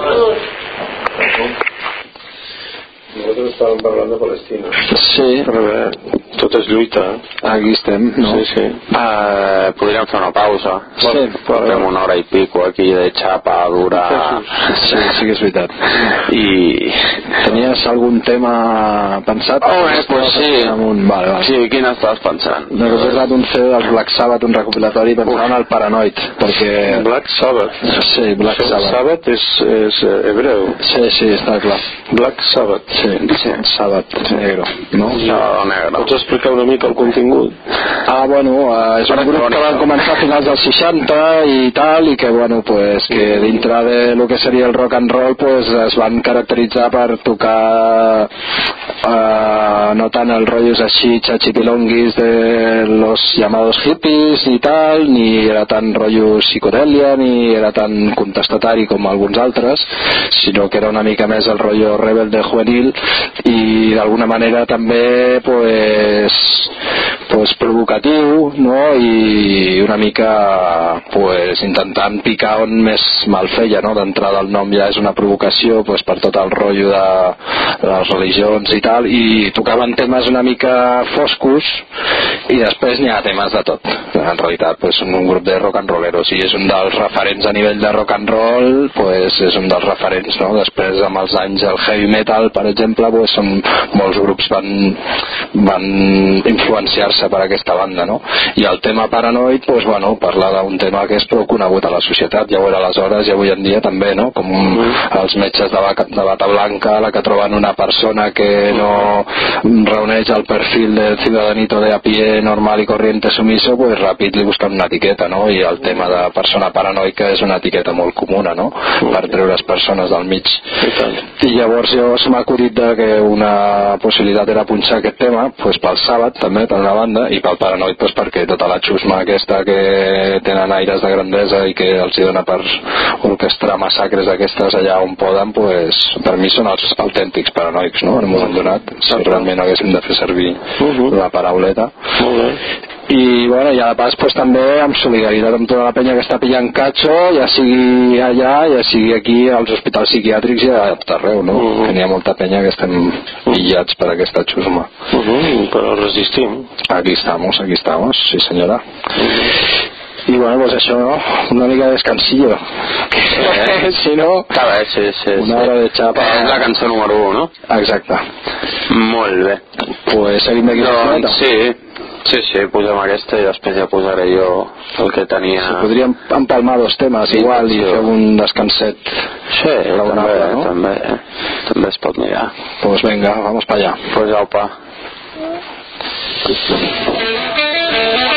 Nosaltres estàvem parlant de Palestina. Sí, Però bé, tot és lluita. aquí estem, no? Sí, sí. Eh, podríem fer una pausa. Sí. Portem una hora i pico aquí de xapa dura. Sí, sí que és veritat. I... Tenies algun tema pensat? Home, pues sí. Amunt. Vale, vale. Sí, quin estaves pensant? Que he posat un CD del Black Sabbath, un recopilatori, pensant en el Paranoid, perquè... Black Sabbath. Sí, Black Sabbath. Sabbath és, és eh, hebreu. Sí, sí, està clar. Black Sabbath. Sí, sí. Sabbath negro, no? No, negre. Pots explicar una mica el contingut? Ah, bueno, eh, és un grup que van començar a finals dels 60 i tal, i que, bueno, pues, que dintre de lo que seria el rock and roll, pues, es van caracteritzar per tocar eh, no tant els rotllos així chachipilonguis de los llamados hippies i tal, ni era tan rotllo psicodèlia, ni era tan contestatari com alguns altres, sinó que era una mica més el rotllo rebelde juvenil i d'alguna manera també pues, pues provocatiu no? i una mica pues, intentant picar on més mal feia no? d'entrada el nom ja és una provocació pues, per tot el rotllo de, les religions i tal i tocaven temes una mica foscos i després n'hi ha temes de tot en realitat pues, són un grup de rock and rolleros i és un dels referents a nivell de rock and roll pues, és un dels referents no? després amb els anys el heavy metal per exemple pues, són, molts grups van, van influenciar-se per aquesta banda no? i el tema paranoid pues, bueno, parla d'un tema que és prou conegut a la societat ja ho era aleshores i avui en dia també no? com els metges de, vaca, de bata blanca la que troben una persona que no reuneix el perfil del ciudadanito de a pie normal i corriente sumiso pues ràpid li busquen una etiqueta no? i el tema de persona paranoica és una etiqueta molt comuna no? per treure les persones del mig i llavors jo se m'ha acudit de que una possibilitat era punxar aquest tema pues, pel sàbat també per una banda i pel paranoid pues, perquè tota la xusma aquesta que tenen aires de grandesa i que els hi dona per orquestrar massacres d'aquestes allà on poden pues, per mi són els autèntics paranoics no? en un moment donat si realment haguéssim de fer servir la parauleta Molt bé. I bueno, i a la pas pues, també amb solidaritat amb tota la penya que està pillant catxo ja sigui allà, ja sigui aquí als hospitals psiquiàtrics i a tot arreu no? Mhm. que n'hi ha molta penya que estem pillats per aquesta xusma Uh -huh, però resistim. aquí estamos, aquí estamos, sí senyora i bueno, pues això no? una mica de descansillo que si no Està bé, sí, sí. Una sí. hora de xapa. És la cançó número 1, no? exacte Molt bé. pues seguim d'aquí Doncs sí, sí, sí, posem aquesta i després ja posaré jo el que tenia... Si podríem empalmar dos temes Sí, igual i sí. fer un descanset Sí, també, raonable, no? també, també es pot mirar. pues venga, vamos para allá Pues aupa. Thank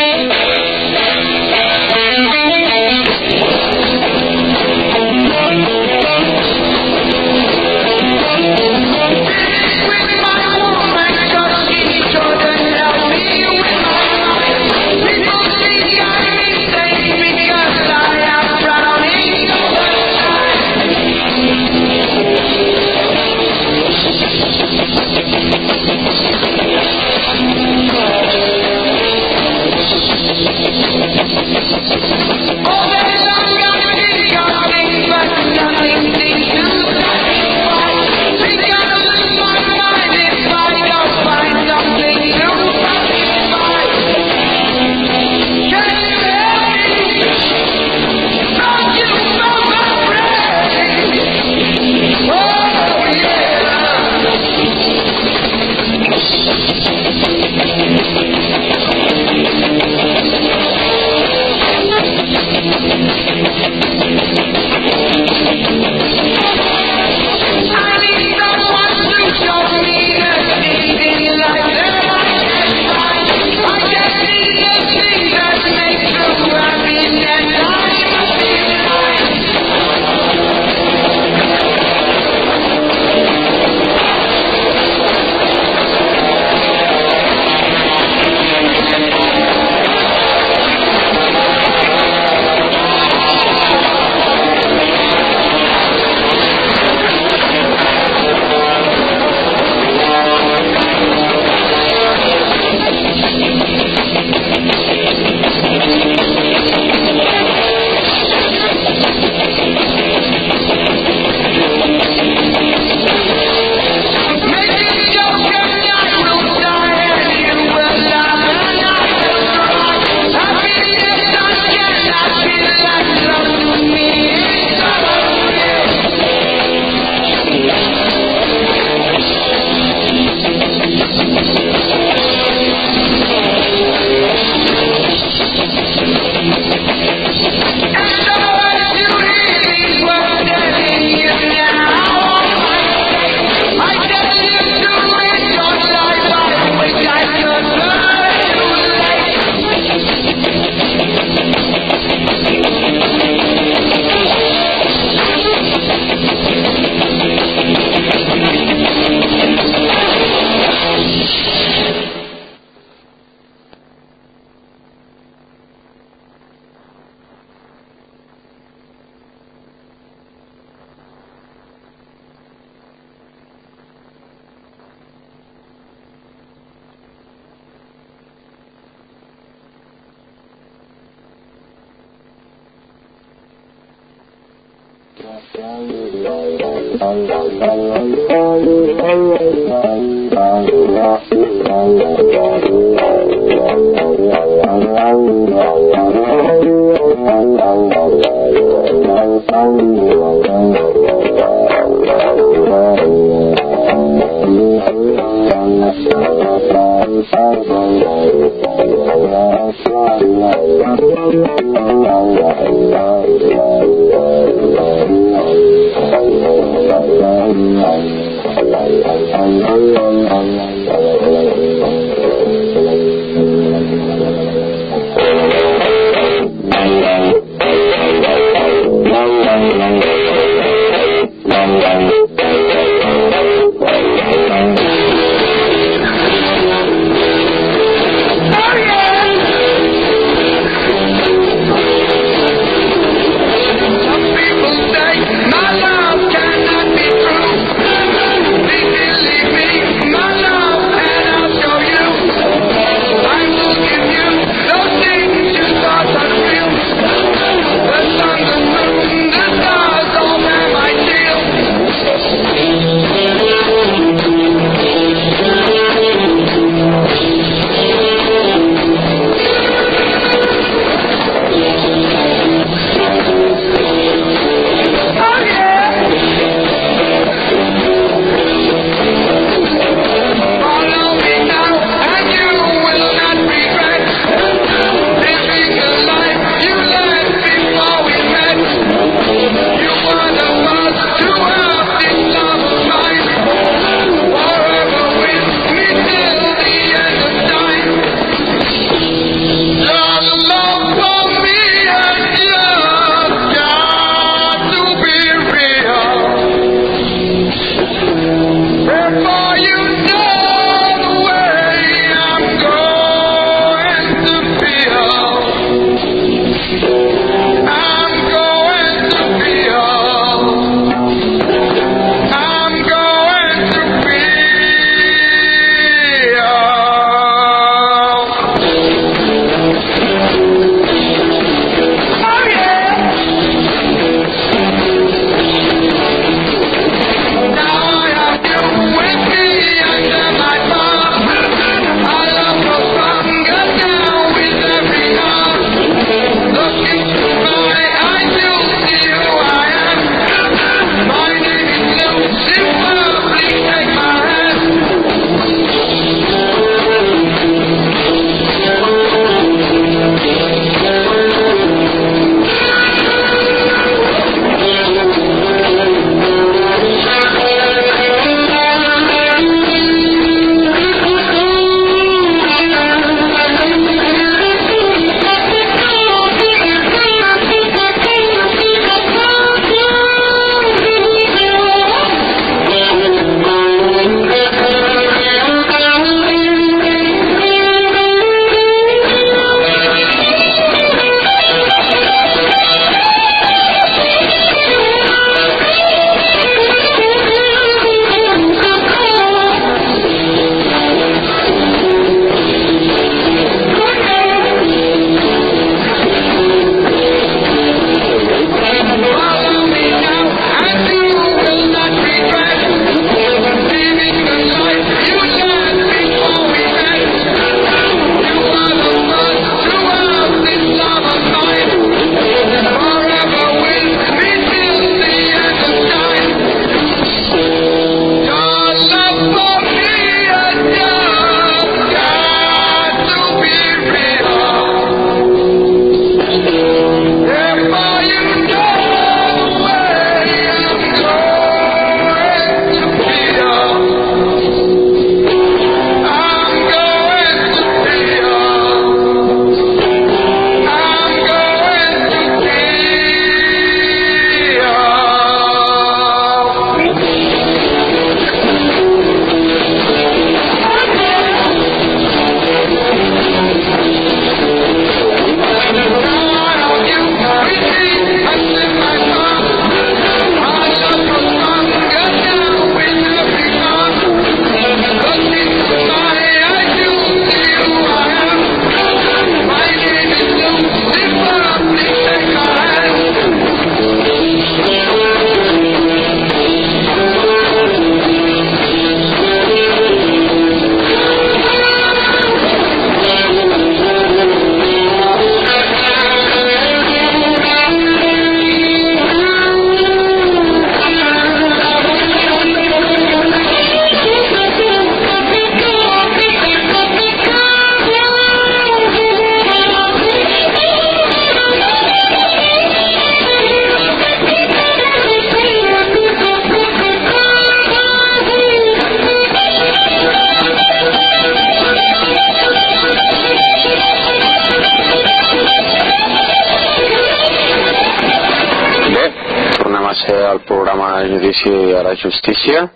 judici a la justícia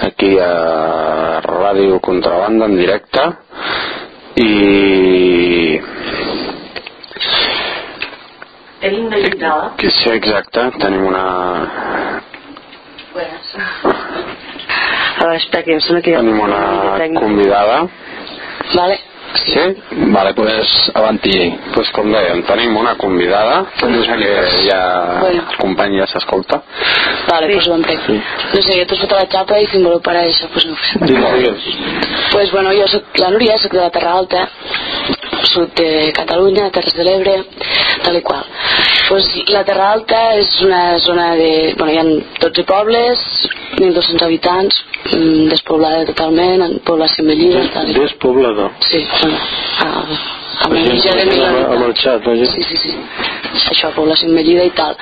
aquí a Ràdio Contrabanda en directe. I Tenim una invitada. que sí, exacte, tenim una A veure, espera, que em sembla que... tenim una convidada. Vale. Sí? Vale, pues avanti. Pues com dèiem, tenim una convidada que ja Bueno. el company ja s'escolta Vale, pues ho entenc. No sé, jo t'ho foto la xapa i si em voleu parar això, pues no ho sé. Pues bueno, jo soc la Núria, soc de la Terra Alta, sud de Catalunya, Terres de l'Ebre, tal i qual. Pues la Terra Alta és una zona de... Bueno, hi ha 12 pobles, 1.200 habitants, mm, despoblada totalment, en població envellida, tal i qual. Despoblada. Sí, bueno, a, La l'origen de que ha marxat, gent. Sí, sí, sí. Això, població envellida i tal.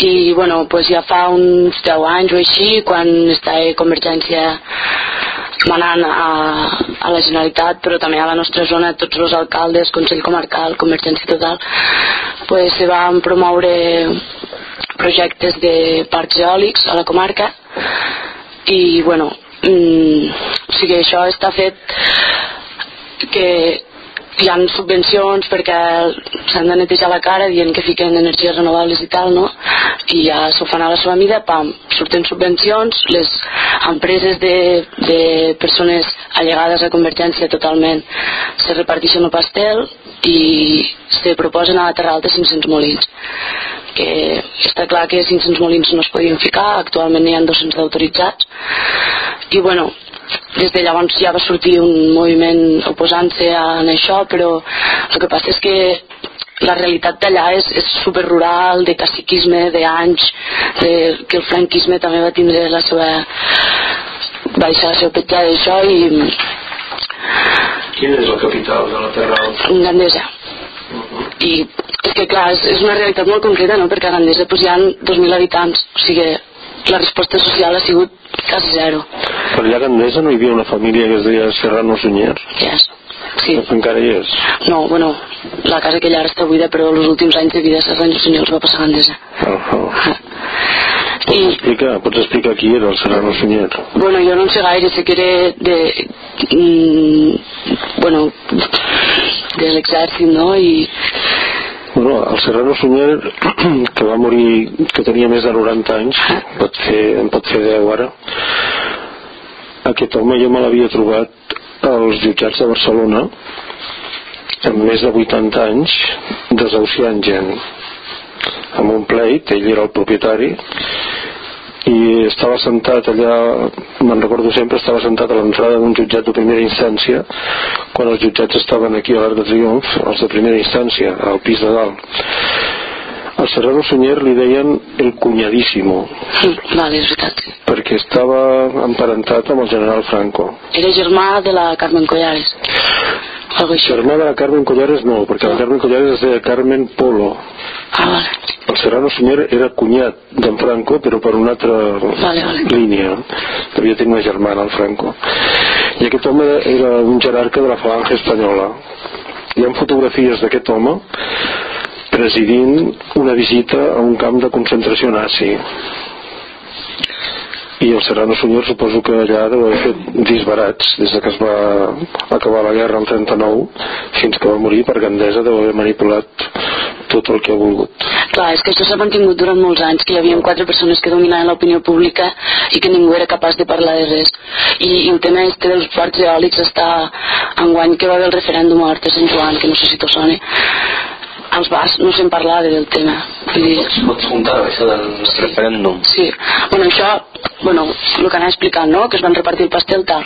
I, bueno, pues ja fa uns 10 anys o així, quan està Convergència manant a, a la Generalitat, però també a la nostra zona, tots els alcaldes, Consell Comarcal, Convergència Total, pues se van promoure projectes de parcs eòlics a la comarca i, bueno, mm, o sigui, això està fet que hi ha subvencions perquè s'han de netejar la cara dient que fiquen energies renovables i tal, no? I ja s'ho fan a la seva mida, pam, surten subvencions, les empreses de, de persones allegades a Convergència totalment se reparteixen el pastel i se proposen a la Terra Alta 500 molins que està clar que 500 molins no es podien ficar, actualment n'hi ha 200 d'autoritzats i bueno, des de llavors ja va sortir un moviment oposant-se a això, però el que passa és que la realitat d'allà és, és super rural, de caciquisme, d'anys, de, que el franquisme també va tindre la seva va deixar la seva petjada d'això i Quina és la capital de la Terra Alta? Gandesa i és que clar, és, és una realitat molt concreta no? perquè a Gandesa doncs, hi ha 2.000 habitants o sigui, la resposta social ha sigut quasi zero Per allà a Gandesa no hi havia una família que es deia Serrano Sunyer? yes. sí. Encara hi és? no, bueno, la casa que ara està buida però els últims anys de vida Serrano Sunyer els va passar a Gandesa Uh -huh. Pots, i explicar, pots explicar qui era el Serrano Sunyer? bueno, jo no en sé gaire sé que era de mm, bueno de l'exèrcit no i Bueno, el Serrano Sunyer, que va morir, que tenia més de 90 anys, pot fer, en pot fer 10 ara, aquest home jo me l'havia trobat als jutjats de Barcelona amb més de 80 anys desahuciant gent. Amb un pleit, ell era el propietari i estava sentat allà, me'n recordo sempre, estava sentat a l'entrada d'un jutjat de primera instància quan els jutjats estaven aquí a l'Arc de Triomf, els de primera instància, al pis de dalt. Al Serrano Sunyer li deien el cunyadíssimo, vale, és veritat sí. perquè estava emparentat amb el general Franco. era germà de la Carmen Collares algo així Germà de la Carmen Collares no, perquè la Carmen Collares es deia Carmen Polo. ah, vale. El Serrano Sunyer era cunyat d'en Franco, però per una altra Vale, vale. línia. Devia tenir una germana, el Franco. I aquest home era un jerarca de la falange espanyola. Hi ha fotografies d'aquest home presidint una visita a un camp de concentració nazi. I el Serrano Sunyer suposo que allà deu haver fet disbarats des de que es va acabar la guerra el 39 fins que va morir per Gandesa deu haver manipulat tot el que ha volgut. Clar, és que això s'ha mantingut durant molts anys, que hi havia quatre persones que dominaven l'opinió pública i que ningú era capaç de parlar de res. I, i el tema este dels parcs eòlics està enguany que va haver el referèndum a Horta Sant Joan, que no sé si t'ho sona, als bars no se'n parlava del tema. Vull dir, Pots contar això del referèndum? Sí, bueno, això, bueno, el que anava explicant, no?, que es van repartir el pastel, tal.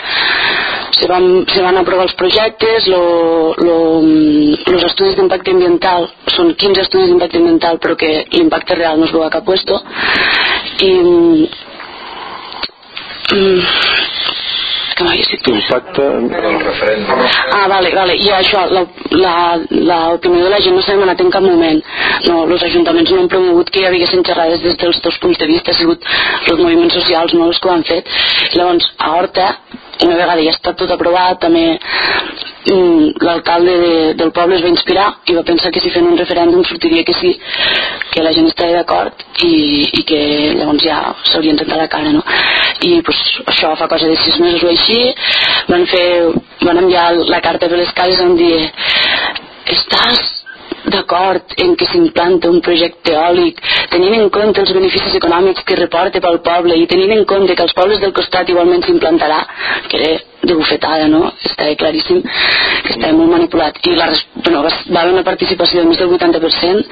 Se van, se van aprovar els projectes, lo, lo, los estudis d'impacte ambiental, són 15 estudis d'impacte ambiental, però que l'impacte real no es veu a cap puesto, i... Mm, que m'havia dit tu? Impacte El referèndum. Ah, vale, vale. I això, l'opinió la, la, l'opinió de la gent no s'ha demanat en cap moment. No, els ajuntaments no han promogut que hi haguessin xerrades des dels dos punts de vista, ha sigut els moviments socials no els que ho han fet. Llavors, a Horta, una vegada ja està tot aprovat, també mm, l'alcalde de, del poble es va inspirar i va pensar que si fent un referèndum sortiria que sí, que la gent estava d'acord i, i que llavors ja s'haurien rentat la cara, no? I pues, això fa cosa de sis mesos o així, van fer, van enviar la carta per les cases on dir estàs d'acord en que s'implanta un projecte eòlic tenint en compte els beneficis econòmics que reporta pel poble i tenint en compte que als pobles del costat igualment s'implantarà que de bufetada, no? Estava claríssim que estava molt manipulat. I la, bueno, va, haver una participació de més del 80%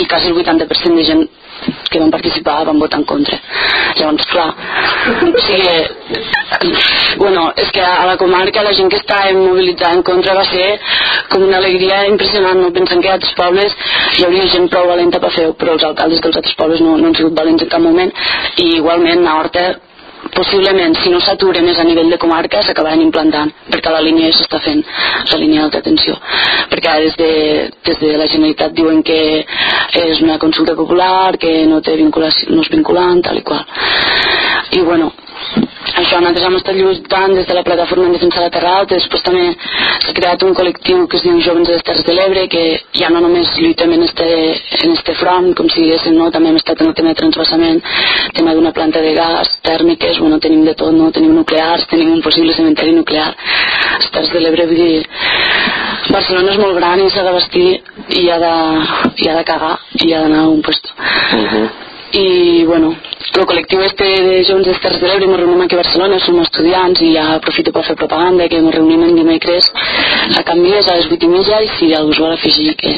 i quasi el 80% de gent que van participar van votar en contra. Llavors clar o sigui, bueno, és que a la comarca la gent que estava mobilitzada en contra va ser com una alegria impressionant no? Pensant que a altres pobles hi hauria gent prou valenta per fer però els alcaldes dels altres pobles no, no han sigut valents en cap moment. I igualment a Horta possiblement si no s'atura més a nivell de comarca s'acabaran implantant perquè la línia ja s'està fent la línia d'alta tensió. Perquè des de, des de la Generalitat diuen que és una consulta popular que no té vinculació, no és vinculant tal i qual. I bueno això nosaltres hem estat lluitant des de la plataforma en defensa de la Terra Alta després també s'ha creat un col·lectiu que es diu Jovens de les Terres de l'Ebre que ja no només lluitem en este, en este front com si diguéssim, no? també hem estat en el tema de transvasament tema d'una planta de gas tèrmiques, bueno, tenim de tot, no? tenim nuclears tenim un possible cementeri nuclear les Terres de l'Ebre, vull dir Barcelona és molt gran i s'ha de vestir i ha de, i ha de cagar i ha d'anar a un puesto i bueno, el col·lectiu este de Jones de Terres de l'Ebre ens reunim aquí a Barcelona, som estudiants i ja aprofito per fer propaganda que ens reunim el dimecres a Canvies a les 8 i mitja i si algú es vol afegir que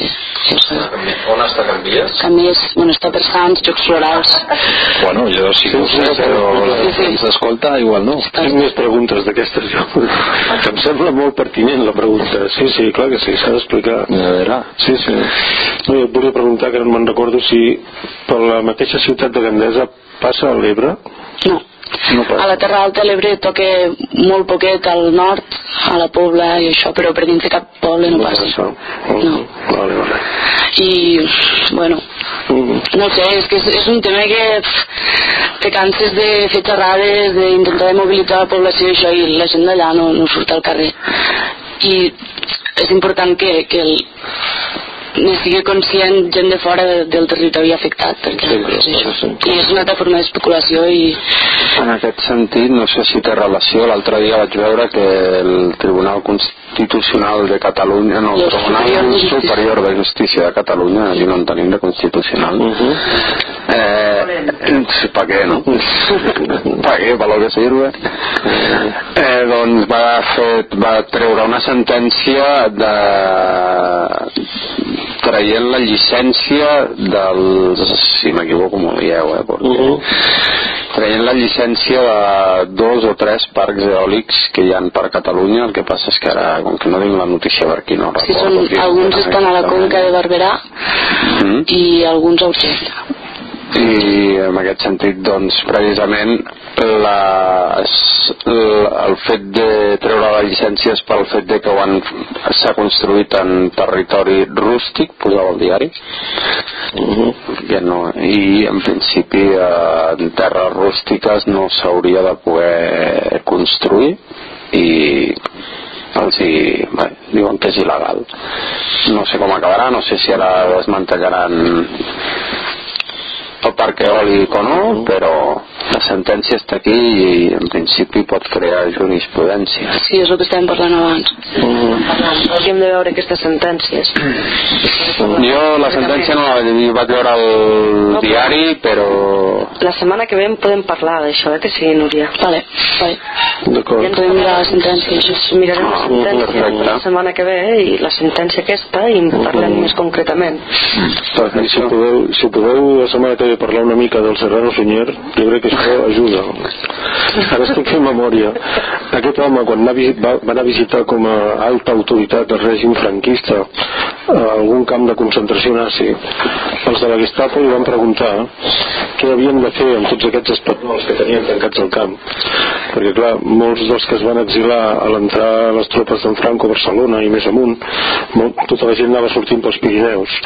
sabeu. On està Canvies? Canvies, bueno, està per Sants, Jocs Florals Bueno, jo sí que ho sé, però la Sí, sí. gent s'escolta igual no. Tinc més preguntes d'aquestes jo. Que em sembla molt pertinent la pregunta. Sí, sí, clar que sí, s'ha d'explicar. A veure, Sí, sí. No, jo et volia preguntar, que no me'n recordo, si per la mateixa ciutat de Gandesa passa a l'Ebre? no, No passa. a la Terra Alta l'Ebre toca molt poquet al nord a la Pobla i això, però per dins de cap poble no passa passa. no. Vale, vale. i bueno Mm. no sé, és que és, és un tema que te canses de fer xerrades d'intentar mobilitzar la població i això i la gent d'allà no, no surt al carrer i és important que, que el, ne sigui conscient gent de fora de, del territori afectat perquè Sí, és això. sí, sí. i és una altra forma d'especulació i En aquest sentit, no sé si té relació, l'altre dia vaig veure que el Tribunal Constitucional de Catalunya, no, el El Tribunal Superior de Justícia. Superior de Justícia de Catalunya, allí no en tenim de Constitucional, Mhm. eh, sí, ¿para qué, no? ¿Para qué? ¿Para lo que sirve? Eh, doncs va, fer, va treure una sentència de traient la llicència dels si m'equivoco m'ho dieu eh, perquè Mhm. traient la llicència de dos o tres parcs eòlics que hi han per Catalunya el que passa és que ara com que no tinc la notícia per aquí no recordo són, quin alguns estan a la conca de Barberà Mm? i alguns a Urgell i en aquest sentit doncs precisament la, s- la, el fet de treure la llicència és pel fet de que ho han- s'ha construït en territori rústic posava el diari que no, i en principi eh, en terres rústiques no s'hauria de poder construir i els hi, bé, diuen que és il·legal. No sé com acabarà no sé si ara desmantellaran el parc eòlic o no però la sentència està aquí i en principi pot crear jurisprudència sí, és el que estàvem parlant abans Hauríem de veure aquestes sentències. jo la sentència no la vaig, veure al diari però La setmana que ve en podem parlar d'això, eh, que sí, Núria? vale, vale. D'acord. Ja ens podem mirar la sentència mirarem la sentència perfecte. la setmana que ve eh, i la sentència aquesta i en parlem més concretament. I si podeu, si podeu la setmana que ve parlar una mica del Serrano Sunyer, jo crec que això ajuda. Ara estic fent memòria. Aquest home, quan va, va, anar a visitar com a alta autoritat del règim franquista a algun camp de concentració nazi, els de la Gestapo li van preguntar què havien de fer amb tots aquests espanyols que tenien tancats al camp. Perquè, clar, molts dels que es van exilar a l'entrar les tropes d'en Franco a Barcelona i més amunt, tota la gent anava sortint pels Pirineus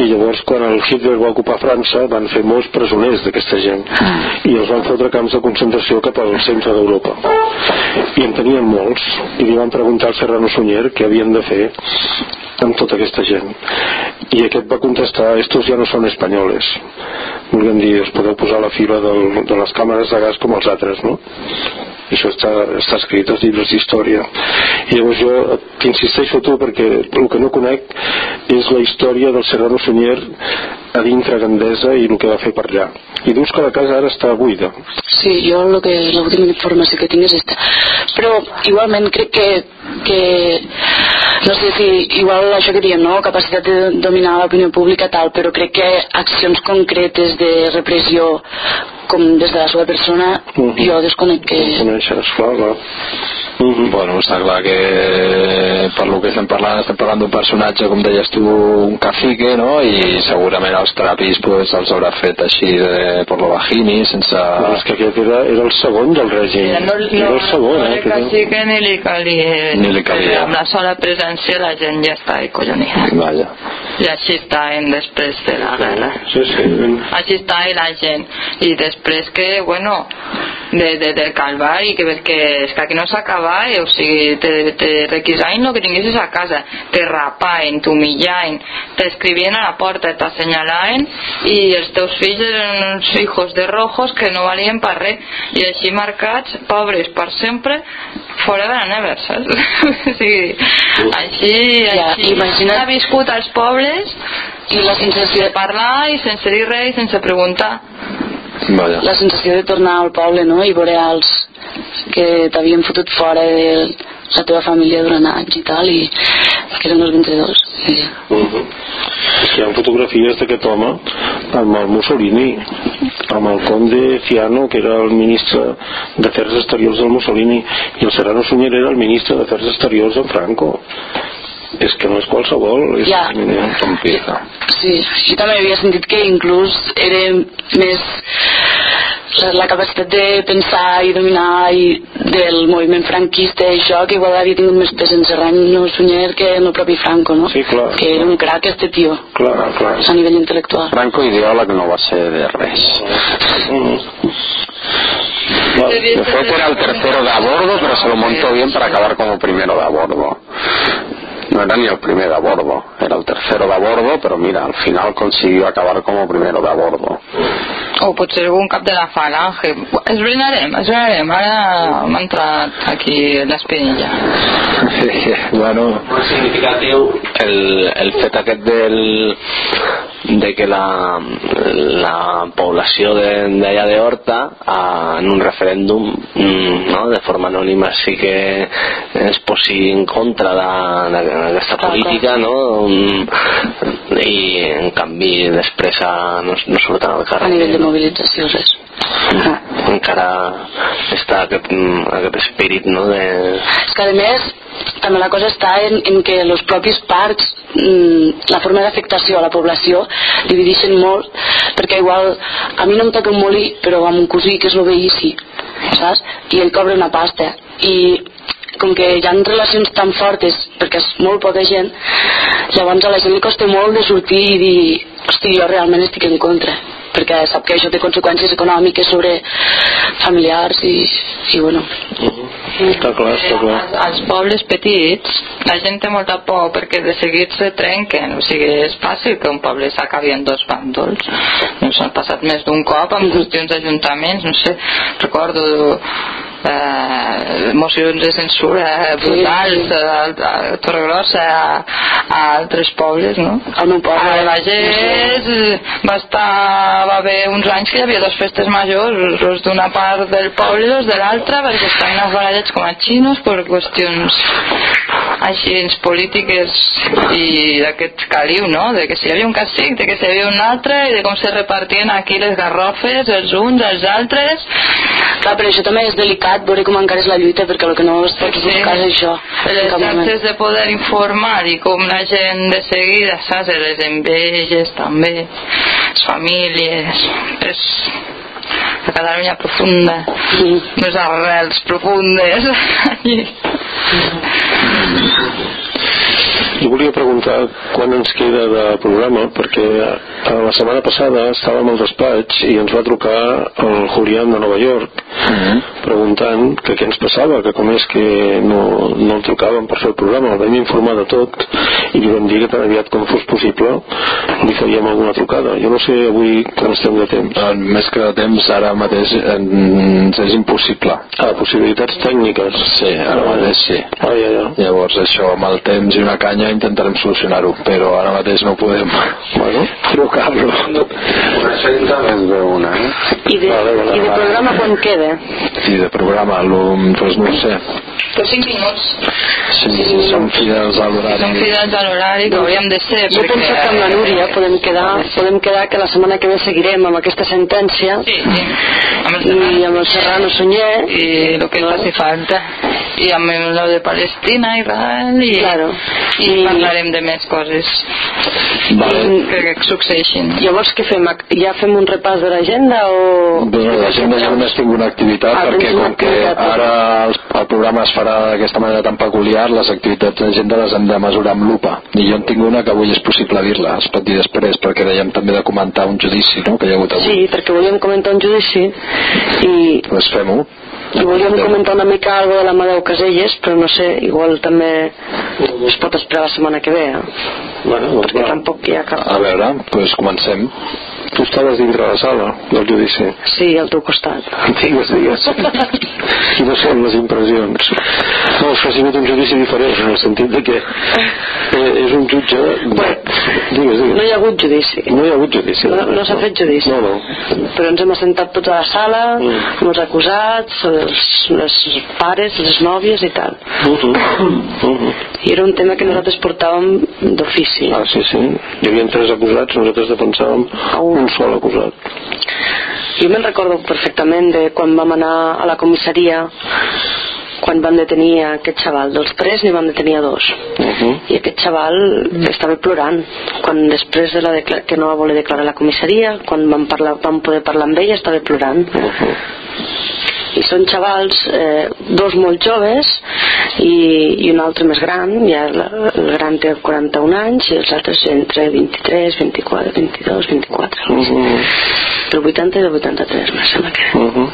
i llavors quan el Hitler va ocupar França van fer molts presoners d'aquesta gent. I els van fotre camps de concentració cap al centre d'Europa. I en tenien molts. I li van preguntar al Serrano Sunyer què havien de fer amb tota aquesta gent. I aquest va contestar estos ja no són espanyoles volguem dir, us podeu posar a la fila del, de les càmeres de gas com els altres no? Això està, està escrit als llibres d'història i llavors jo t'insisteixo a tu perquè el que no conec és la història del Serrano Sunyer a dintre Gandesa i el que va fer per allà i dius que la casa ara està buida Sí, jo lo que l'última informació que tinc és esta. Però igualment crec que, que no sé si igual això que diem, no? capacitat de dominar l'opinió pública tal, però crec que accions concretes de repressió com des de la seva persona Uh -huh. jo desconec que... coneixes, clar, clar. Bueno, està clar que per lo que estem parlant estem parlant d'un personatge, com deies tu, un cacique, no? I segurament els trapis pues, els haurà fet així de por lo bajini, sense... Però és que aquest era, era el segon del règim no, no, era el segon, no eh? li aquest- cacique ni li calia. Ni li calia. Amb la sola presència la gent ja està collonida. Vaja. I així estaven després de la guerra. Sí, sí. Així estava la gent. I després que, bueno, de, de, del calvari, que perquè és que aquí no s'acaba, eh? o sigui, te, te requisaven el que tinguessis a casa, te rapaven, t'humillaven, t'escrivien a la porta, t'assenyalaven i els teus fills eren uns hijos de rojos que no valien per res. I així marcats, pobres per sempre forever and ever, saps? o sigui, així, Ja, així. imagina't- ha viscut als pobles I la sensació, sense parlar i sense dir res i sense preguntar Vaja. la sensació de tornar al poble, no? I veure els que t'havien fotut fora de la teva família durant anys i tal, i que eren els vencedors. Sí. Uh És que hi ha fotografies d'aquest home amb el Mussolini, amb el conde Ciano, que era el ministre d'Afers Exteriors del Mussolini, i el Serrano Sunyer era el ministre d'Afers Exteriors de Franco. És que no és qualsevol. És, Ja. Com pieza. Sí, jo també havia sentit que inclús era més la, la capacitat de pensar i dominar i del moviment franquista i això, que igual havia tingut més pes en Serrano Sunyer que en el propi Franco, no? Sí, clar. Que era un crac, este tio, Clar, clar. a nivell intel·lectual. Franco ideòleg no va ser de res. Mm. Fue que era el tercero de a bordo, pero se lo montó bien para acabar como primero de a bordo. No era ni el primer de a bordo, era el tercero de a bordo, pero mira, al final consiguió acabar como primero de a bordo. O potser algun cap de la falange esbrinarem, esbrinarem ara m'ha entrat aquí l'espinilla. Bueno, Molt significatiu. el, el fet aquest del, de que la, la població de- d'allà de Horta a, en un referèndum mm, no, de forma anònima sí que es posi en contra de- de- d'aquesta política no? Mm, i en canvi després a, no, no surten al A carrer nivell de mobilització, res. encara està aquest, aquest espírit no, de, És que a més també la cosa està en, en que els propis parcs mm, la forma d'afectació a la població divideixen molt perquè igual a mi no em toca un molí però amb un cosí que és el veí sí saps? i ell cobra una pasta i com que hi ha relacions tan fortes perquè és molt poca gent llavors a la gent li costa molt de sortir i dir hosti, jo realment estic en contra perquè sap que això té conseqüències econòmiques sobre familiars i, i bueno. Està clar, està clar. als, als pobles petits la gent té molta por perquè de seguit se trenquen. O sigui, és fàcil que un poble s'acabi en dos bàndols. Ens ha passat més d'un cop amb qüestions d'ajuntaments no sé, recordo eh, mocions de censura brutals a, a Torregrossa a, a altres pobles no? al meu poble a Bages va estar va haver uns anys que hi havia dos festes majors els d'una part del poble i els de l'altra perquè estaven afarallats com a xinos per qüestions així polítiques i d'aquest caliu no? de que si hi havia un cacic, de que si hi havia un altre i de com se repartien aquí les garrofes els uns, els altres Clar, però això també és delicat, veure com encara és la lluita, perquè el que no es pot Sí. buscar és això. les xarxes de poder informar i com la gent de seguida saps, les enveges també les famílies és la Catalunya profunda Mm. les arrels profundes Jo volia preguntar quan ens queda de programa, perquè la setmana passada estàvem al despatx i ens va trucar el Julián de Nova York preguntant que què ens passava, que com és que no, no el trucàvem per fer el programa, el vam informar de tot i li vam dir que tan aviat com fos possible li faríem alguna trucada. Jo no sé avui com estem de temps. Eh, més que de temps, ara mateix eh, ens és impossible. Ah, possibilitats tècniques. Sí, ara mateix sí. Ah, ja, ja. Llavors això, amb el temps i una canya intentarem solucionar-ho, però ara mateix no podem bueno, trucar-lo. Una senta es veu una, eh? I de, Vale, vale, i de programa quan queda? I de programa, lo, doncs no ho sé. Per 5 minuts. Si, si som fidels a Som l'horari. fidels a l'horari que hauríem de ser. Jo perquè... penso que amb la Núria podem quedar, podem quedar que la setmana que ve seguirem amb aquesta sentència Sí, sí. Amb el i amb el Serrano Sunyer y lo que hace falta y amb lo de Palestina, Israel i, Claro. i parlarem de més coses Vale. que, que succeeixin Llavors què fem? Ja fem un repàs de l'agenda o... Bueno, la gent ja només tinc una activitat Ah, perquè com que activitat. ara el, el programa es farà d'aquesta manera tan peculiar, les activitats d'agenda les hem de mesurar amb lupa. I jo en tinc una que avui és possible dir-la, es pot dir després, perquè dèiem també de comentar un judici no? que hi ha hagut avui. Sí, perquè volíem comentar un judici i, Pues fem-ho. i volíem comentar una mica algo de l'Amadeu Caselles, però no sé, igual també es pot esperar la setmana que ve, eh? Bueno, doncs perquè va. tampoc hi ha cap... A veure, doncs comencem. Tu estaves dintre la sala del judici. Sí, al teu costat. Digues, digues. Quines són les impressions? No, això ha sigut un judici diferent, en el sentit de que eh, és un jutge... De... Bueno, Digues, digues. No hi ha hagut judici. No hi ha hagut judici. No, no s'ha fet judici. No, no. Però ens hem assentat tots a la sala, Mm. els acusats, els, les pares, les nòvies i tal. Uh -huh. Uh -huh. I era un tema que nosaltres portàvem d'ofici. Ah, sí, sí. Hi havia tres acusats, nosaltres defensàvem un sol acusat. Jo me'n recordo perfectament de quan vam anar a la comissaria quan van detenir aquest xaval dels tres n'hi van detenir a dos Uh -huh. i aquest xaval estava plorant quan després de la que no va voler declarar la comissaria quan vam, parlar, vam poder parlar amb ell estava plorant Uh -huh. I són xavals, eh, dos molt joves i, i un altre més gran ja la- el gran té 41 anys i els altres entre 23, 24 22, 24 Uh -huh. del 80 i del 83 me sembla que Uh -huh.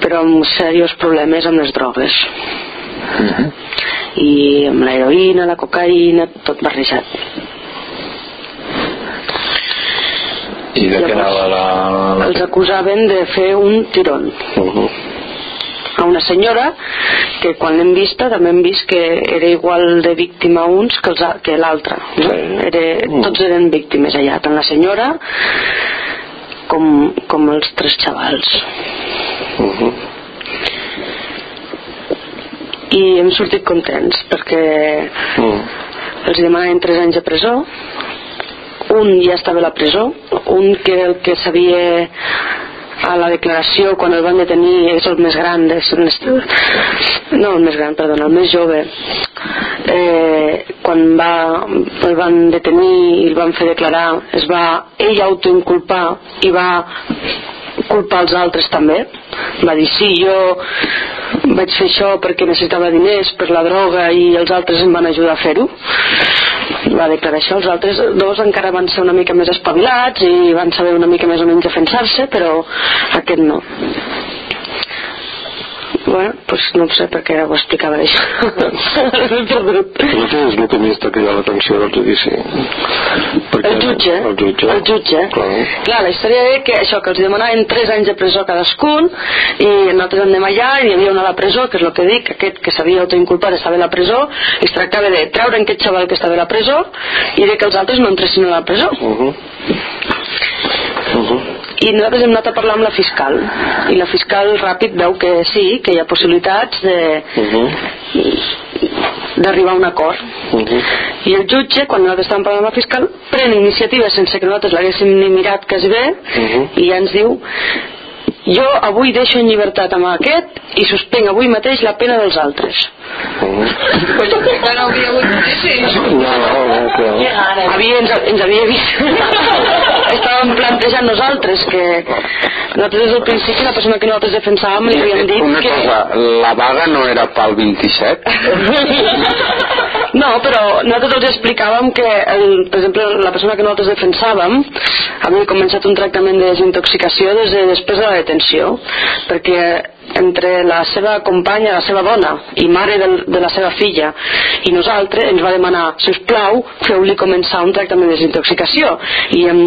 però amb serios problemes amb les drogues Mhm. i amb l'heroïna, la cocaïna tot barrejat I de què anava la... els acusaven de fer un tirón Uh -huh. a una senyora que quan l'hem vista també hem vist que era igual de víctima uns que, els, que l'altra no? Era, Mm. tots eren víctimes allà tant la senyora com, com els tres xavals Uh -huh. i hem sortit contents perquè Uh els demanaven 3 anys de presó un ja estava a la presó un que el que sabia a la declaració quan el van detenir és el més gran és el més, no el més gran, perdona, el més jove. Eh, quan va, el van detenir i el van fer declarar es va ell autoinculpar i va culpar els altres també. Va dir sí, jo vaig fer això perquè necessitava diners per la droga i els altres em van ajudar a fer-ho. Va declarar això. Els altres dos encara van ser una mica més espavilats i van saber una mica més o menys defensar-se però aquest no bueno, pues no ho sé per què ho explicava això No què és el que més t'ha cridat l'atenció del judici? Perquè el jutge, El jutge. el jutge. Clar. Clar, la història era que això, que els demanaven 3 anys de presó cadascun i nosaltres anem allà i hi havia una a la presó, que és el que dic, aquest que s'havia autoinculpat estava a la presó i es tractava de treure aquest xaval que estava a la presó i de que els altres no entressin a la presó. Uh -huh. Uh -huh. I nosaltres hem anat a parlar amb la fiscal i la fiscal ràpid veu que sí, que hi ha possibilitats de Uh -huh. d'arribar a un acord. Uh -huh. I el jutge, quan nosaltres estàvem parlant amb la fiscal, pren iniciativa sense que nosaltres l'haguéssim ni mirat quasi bé Mhm. i ja ens diu jo avui deixo en llibertat amb aquest i suspenc avui mateix la pena dels altres. Uh -huh. pues que no havia hagut judici No, no, clar. Havia, ens, ens havia vist. Estàvem plantejant nosaltres que nosaltres des del principi la persona que nosaltres defensàvem li havíem dit Una que... cosa, la vaga no era pel 27? No, però nosaltres els explicàvem que, el, per exemple, la persona que nosaltres defensàvem havia començat un tractament de desintoxicació des de després de la detenció, perquè entre la seva companya, la seva dona i mare del, de la seva filla. I nosaltres ens va demanar, si us plau, feu-li començar un tractament de desintoxicació. I, em,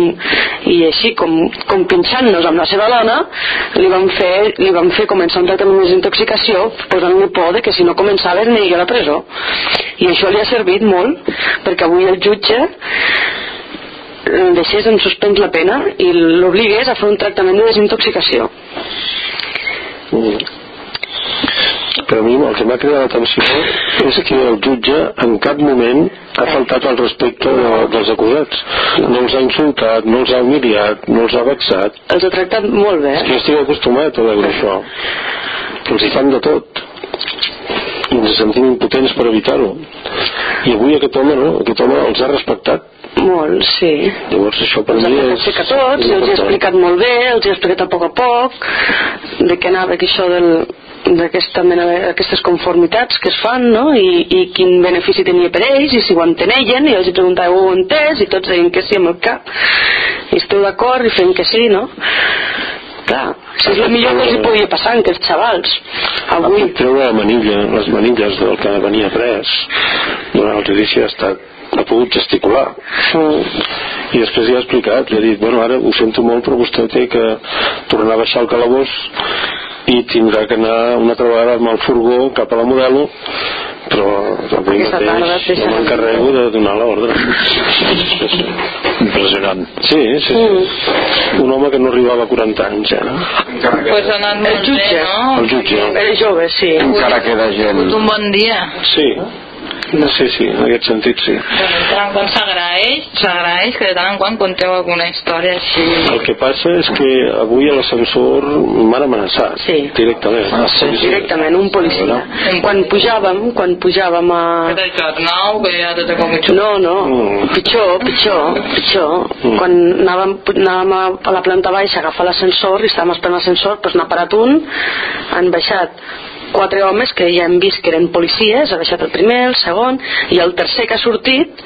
i així com, com pinxant-nos amb la seva dona li vam fer, li vam fer començar un tractament de desintoxicació posant-li por de que si no començava aniria a la presó. I això li ha servit molt perquè avui el jutge deixés en suspens la pena i l'obligués a fer un tractament de desintoxicació. Però a mi el que m'ha cridat l'atenció és que el jutge en cap moment ha faltat al respecte de, dels acusats. No els ha insultat, no els ha humiliat, no els ha vexat. els ha tractat molt bé que jo estic acostumat a veure això. Els hi fan de tot. I ens sentim impotents per evitar-ho. I avui aquest home no, aquest home els ha respectat. Molt, sí. Llavors això per els mi és... explicar tots, els he explicat molt bé, els he explicat a poc a poc de què anava aquí això del d'aquesta mena d'aquestes conformitats que es fan no? I, i quin benefici tenia per ells i si ho entenellen i els hi preguntava ho entès i tots deien que sí amb el cap. I esteu d'acord i feien que sí no? clar, això és el millor que els hi podia passar a aquests xavals. Avui treure la manilla, les manilles del que venia pres durant el judici ha estat ha pogut gesticular i després ja ha explicat li ha dit, bueno ara ho sento molt però vostè té que tornar a baixar el calabós i tindrà que anar una altra vegada amb el furgó cap a la modelo però avui Aquesta mateix no m'encarrego de donar l'ordre sí. Impressionant. sí, sí, sí. un home que no arribava a 40 anys ja, no? Pues ha anat molt jutge. bé, no? el jutge era jove, sí Encara queda gent. Un bon dia. sí, sí, sí, en aquest sentit sí Bueno, de tant en quant s'agraeix, s'agraeix que de tant en quant conteu alguna història així. El que passa és que avui a l'ascensor m'han amenaçat Sí. directament. Ah, sí? directament un policia quan pujàvem quan pujàvem a Que t'ha dit Arnau, que ja te com que no, no, Mm. pitjor, pitjor, pitjor. Mm. Quan anàvem, anàvem a, a la planta baixa a agafar l'ascensor i estàvem esperant l'ascensor, doncs n'ha parat un, han baixat quatre homes que ja hem vist que eren policies, ha baixat el primer, el segon, i el tercer que ha sortit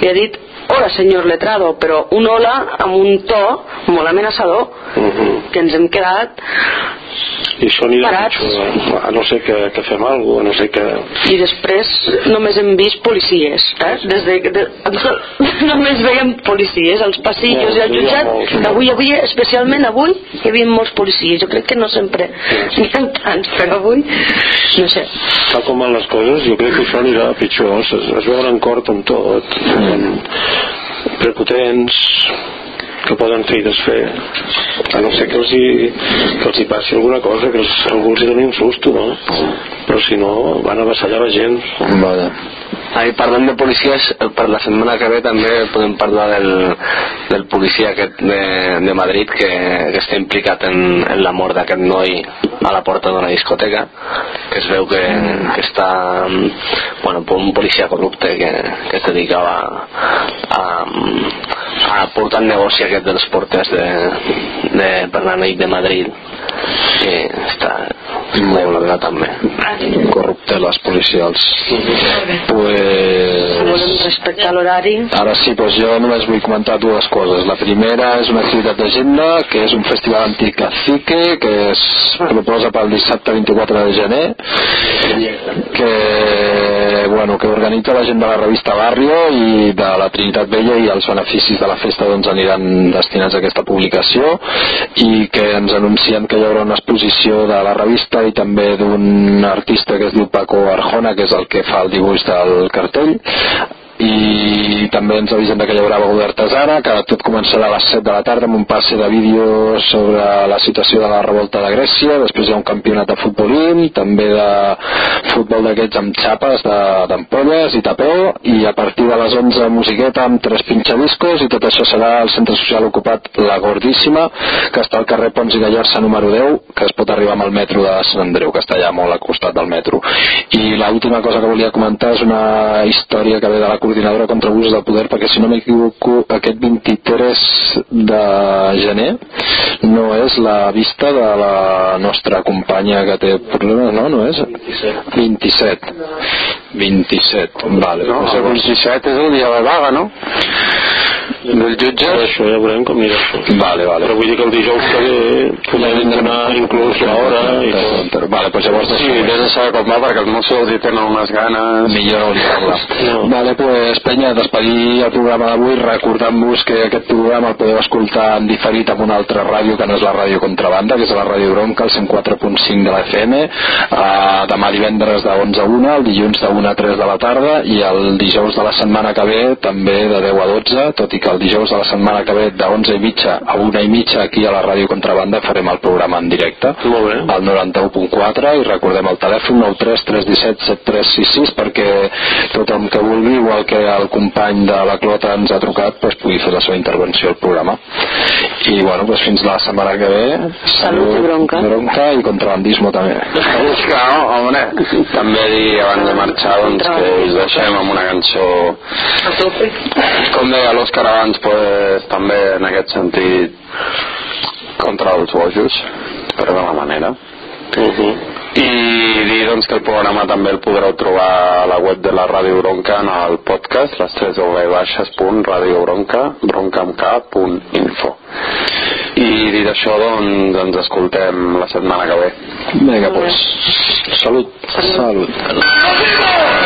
li ha dit hola senyor letrado, però un hola amb un to molt amenaçador Mhm. que ens hem quedat I això anirà Parats. pitjor, a no ser que, que fem alguna cosa, no ser que... i després només hem vist policies eh? des de, de, només veiem policies als passillos i al jutjat molts. avui, avui, especialment avui hi havia molts policies, jo crec que no sempre n'hi ha tants, però avui no sé, Tal com van les coses, jo crec que això anirà pitjor. Es, es veuen en cort amb tot. Mm. Prepotents, que poden fer i desfer. A no ser que els hi, que els hi passi alguna cosa, que els, algú els hi doni un susto, no? Però si no, van avassallar la gent. Vale. Ahí parlant de policies, eh, per la setmana que ve també podem parlar del, del policia aquest de, de Madrid que, que està implicat en, en la mort d'aquest noi a la porta d'una discoteca que es veu que, que està bueno, per un policia corrupte que, que es dedicava a, a portar el negoci aquest dels portes de, de, per la nit de Madrid i està molt bé també Corrupteles policials. si volem Pues... respectar l'horari Ara sí, doncs jo només vull comentar dues coses. La primera és una activitat d'agenda, que és un festival anticacique, que es proposa pel dissabte 24 de gener, que, bueno, que organitza la gent de la revista Barrio i de la Trinitat Vella i els beneficis de la festa doncs, aniran destinats a aquesta publicació i que ens anuncien que hi haurà una exposició de la revista i també d'un artista que es diu Paco Arjona, que és el que fa el dibuix del cartell i també ens avisen que hi haurà beguda artesana que tot començarà a les 7 de la tarda amb un passe de vídeo sobre la situació de la revolta de Grècia. Després hi ha un campionat de futbolín també de futbol d'aquests amb xapes d'ampolles i tapeu. I a partir de les 11 musiqueta amb tres pinxadiscos i tot això serà al centre social ocupat La Gordíssima que està al carrer Pons i Gallarça número 10 que es pot arribar amb el metro de Sant Andreu que està allà molt al costat del metro. I l'última cosa que volia comentar és una història que ve de la coordinadora contra abusos de poder perquè si no m'equivoco aquest 23 de gener no és la vista de la nostra companya que té problemes, no? No és? 27. 27, vale. No, el 27 és el dia de vaga, no? Del jutge? Però això ja veurem com anirà això. Vale, vale. Però vull dir que el dijous que ve podem donar inclús l'hora i tot. Vale, doncs llavors Sí, des de saber com va, perquè els Mossos hi tenen unes ganes... millor obligar-la. No. Vale, pues, penya, despedir el programa d'avui recordant-vos que aquest programa el podeu escoltar en diferit amb una altra ràdio que no és la ràdio Contrabanda, que és la ràdio Bronca, el 104.5 de la FM, uh, demà divendres de 11 a 1, el dilluns de 1 a 3 de la tarda i el dijous de la setmana que ve també de 10 a 12, tot i que el dijous de la setmana que ve de 11 i mitja a 1 i mitja aquí a la ràdio Contrabanda farem el programa en directe. Molt bé. al 91.4 i recordem el telèfon 93 317 7366 perquè tothom que vulgui igual que el company de la Clota ens ha trucat pues, pugui fer la seva intervenció al programa. I bueno, pues, fins la setmana que ve. Salut i bronca. bronca i contrabandismo també. Que, no, home, també dir abans de marxar doncs, que us deixem amb una cançó com deia l'Òscar abans pues, també en aquest sentit contra els bojos per de la manera. Uh -huh. I dir doncs, que el programa també el podreu trobar a la web de la Ràdio Bronca en el podcast les 3 www.radiobronca broncamk.info i dit això doncs ens escoltem la setmana que ve. Vinga pues salut. Salut. Desde que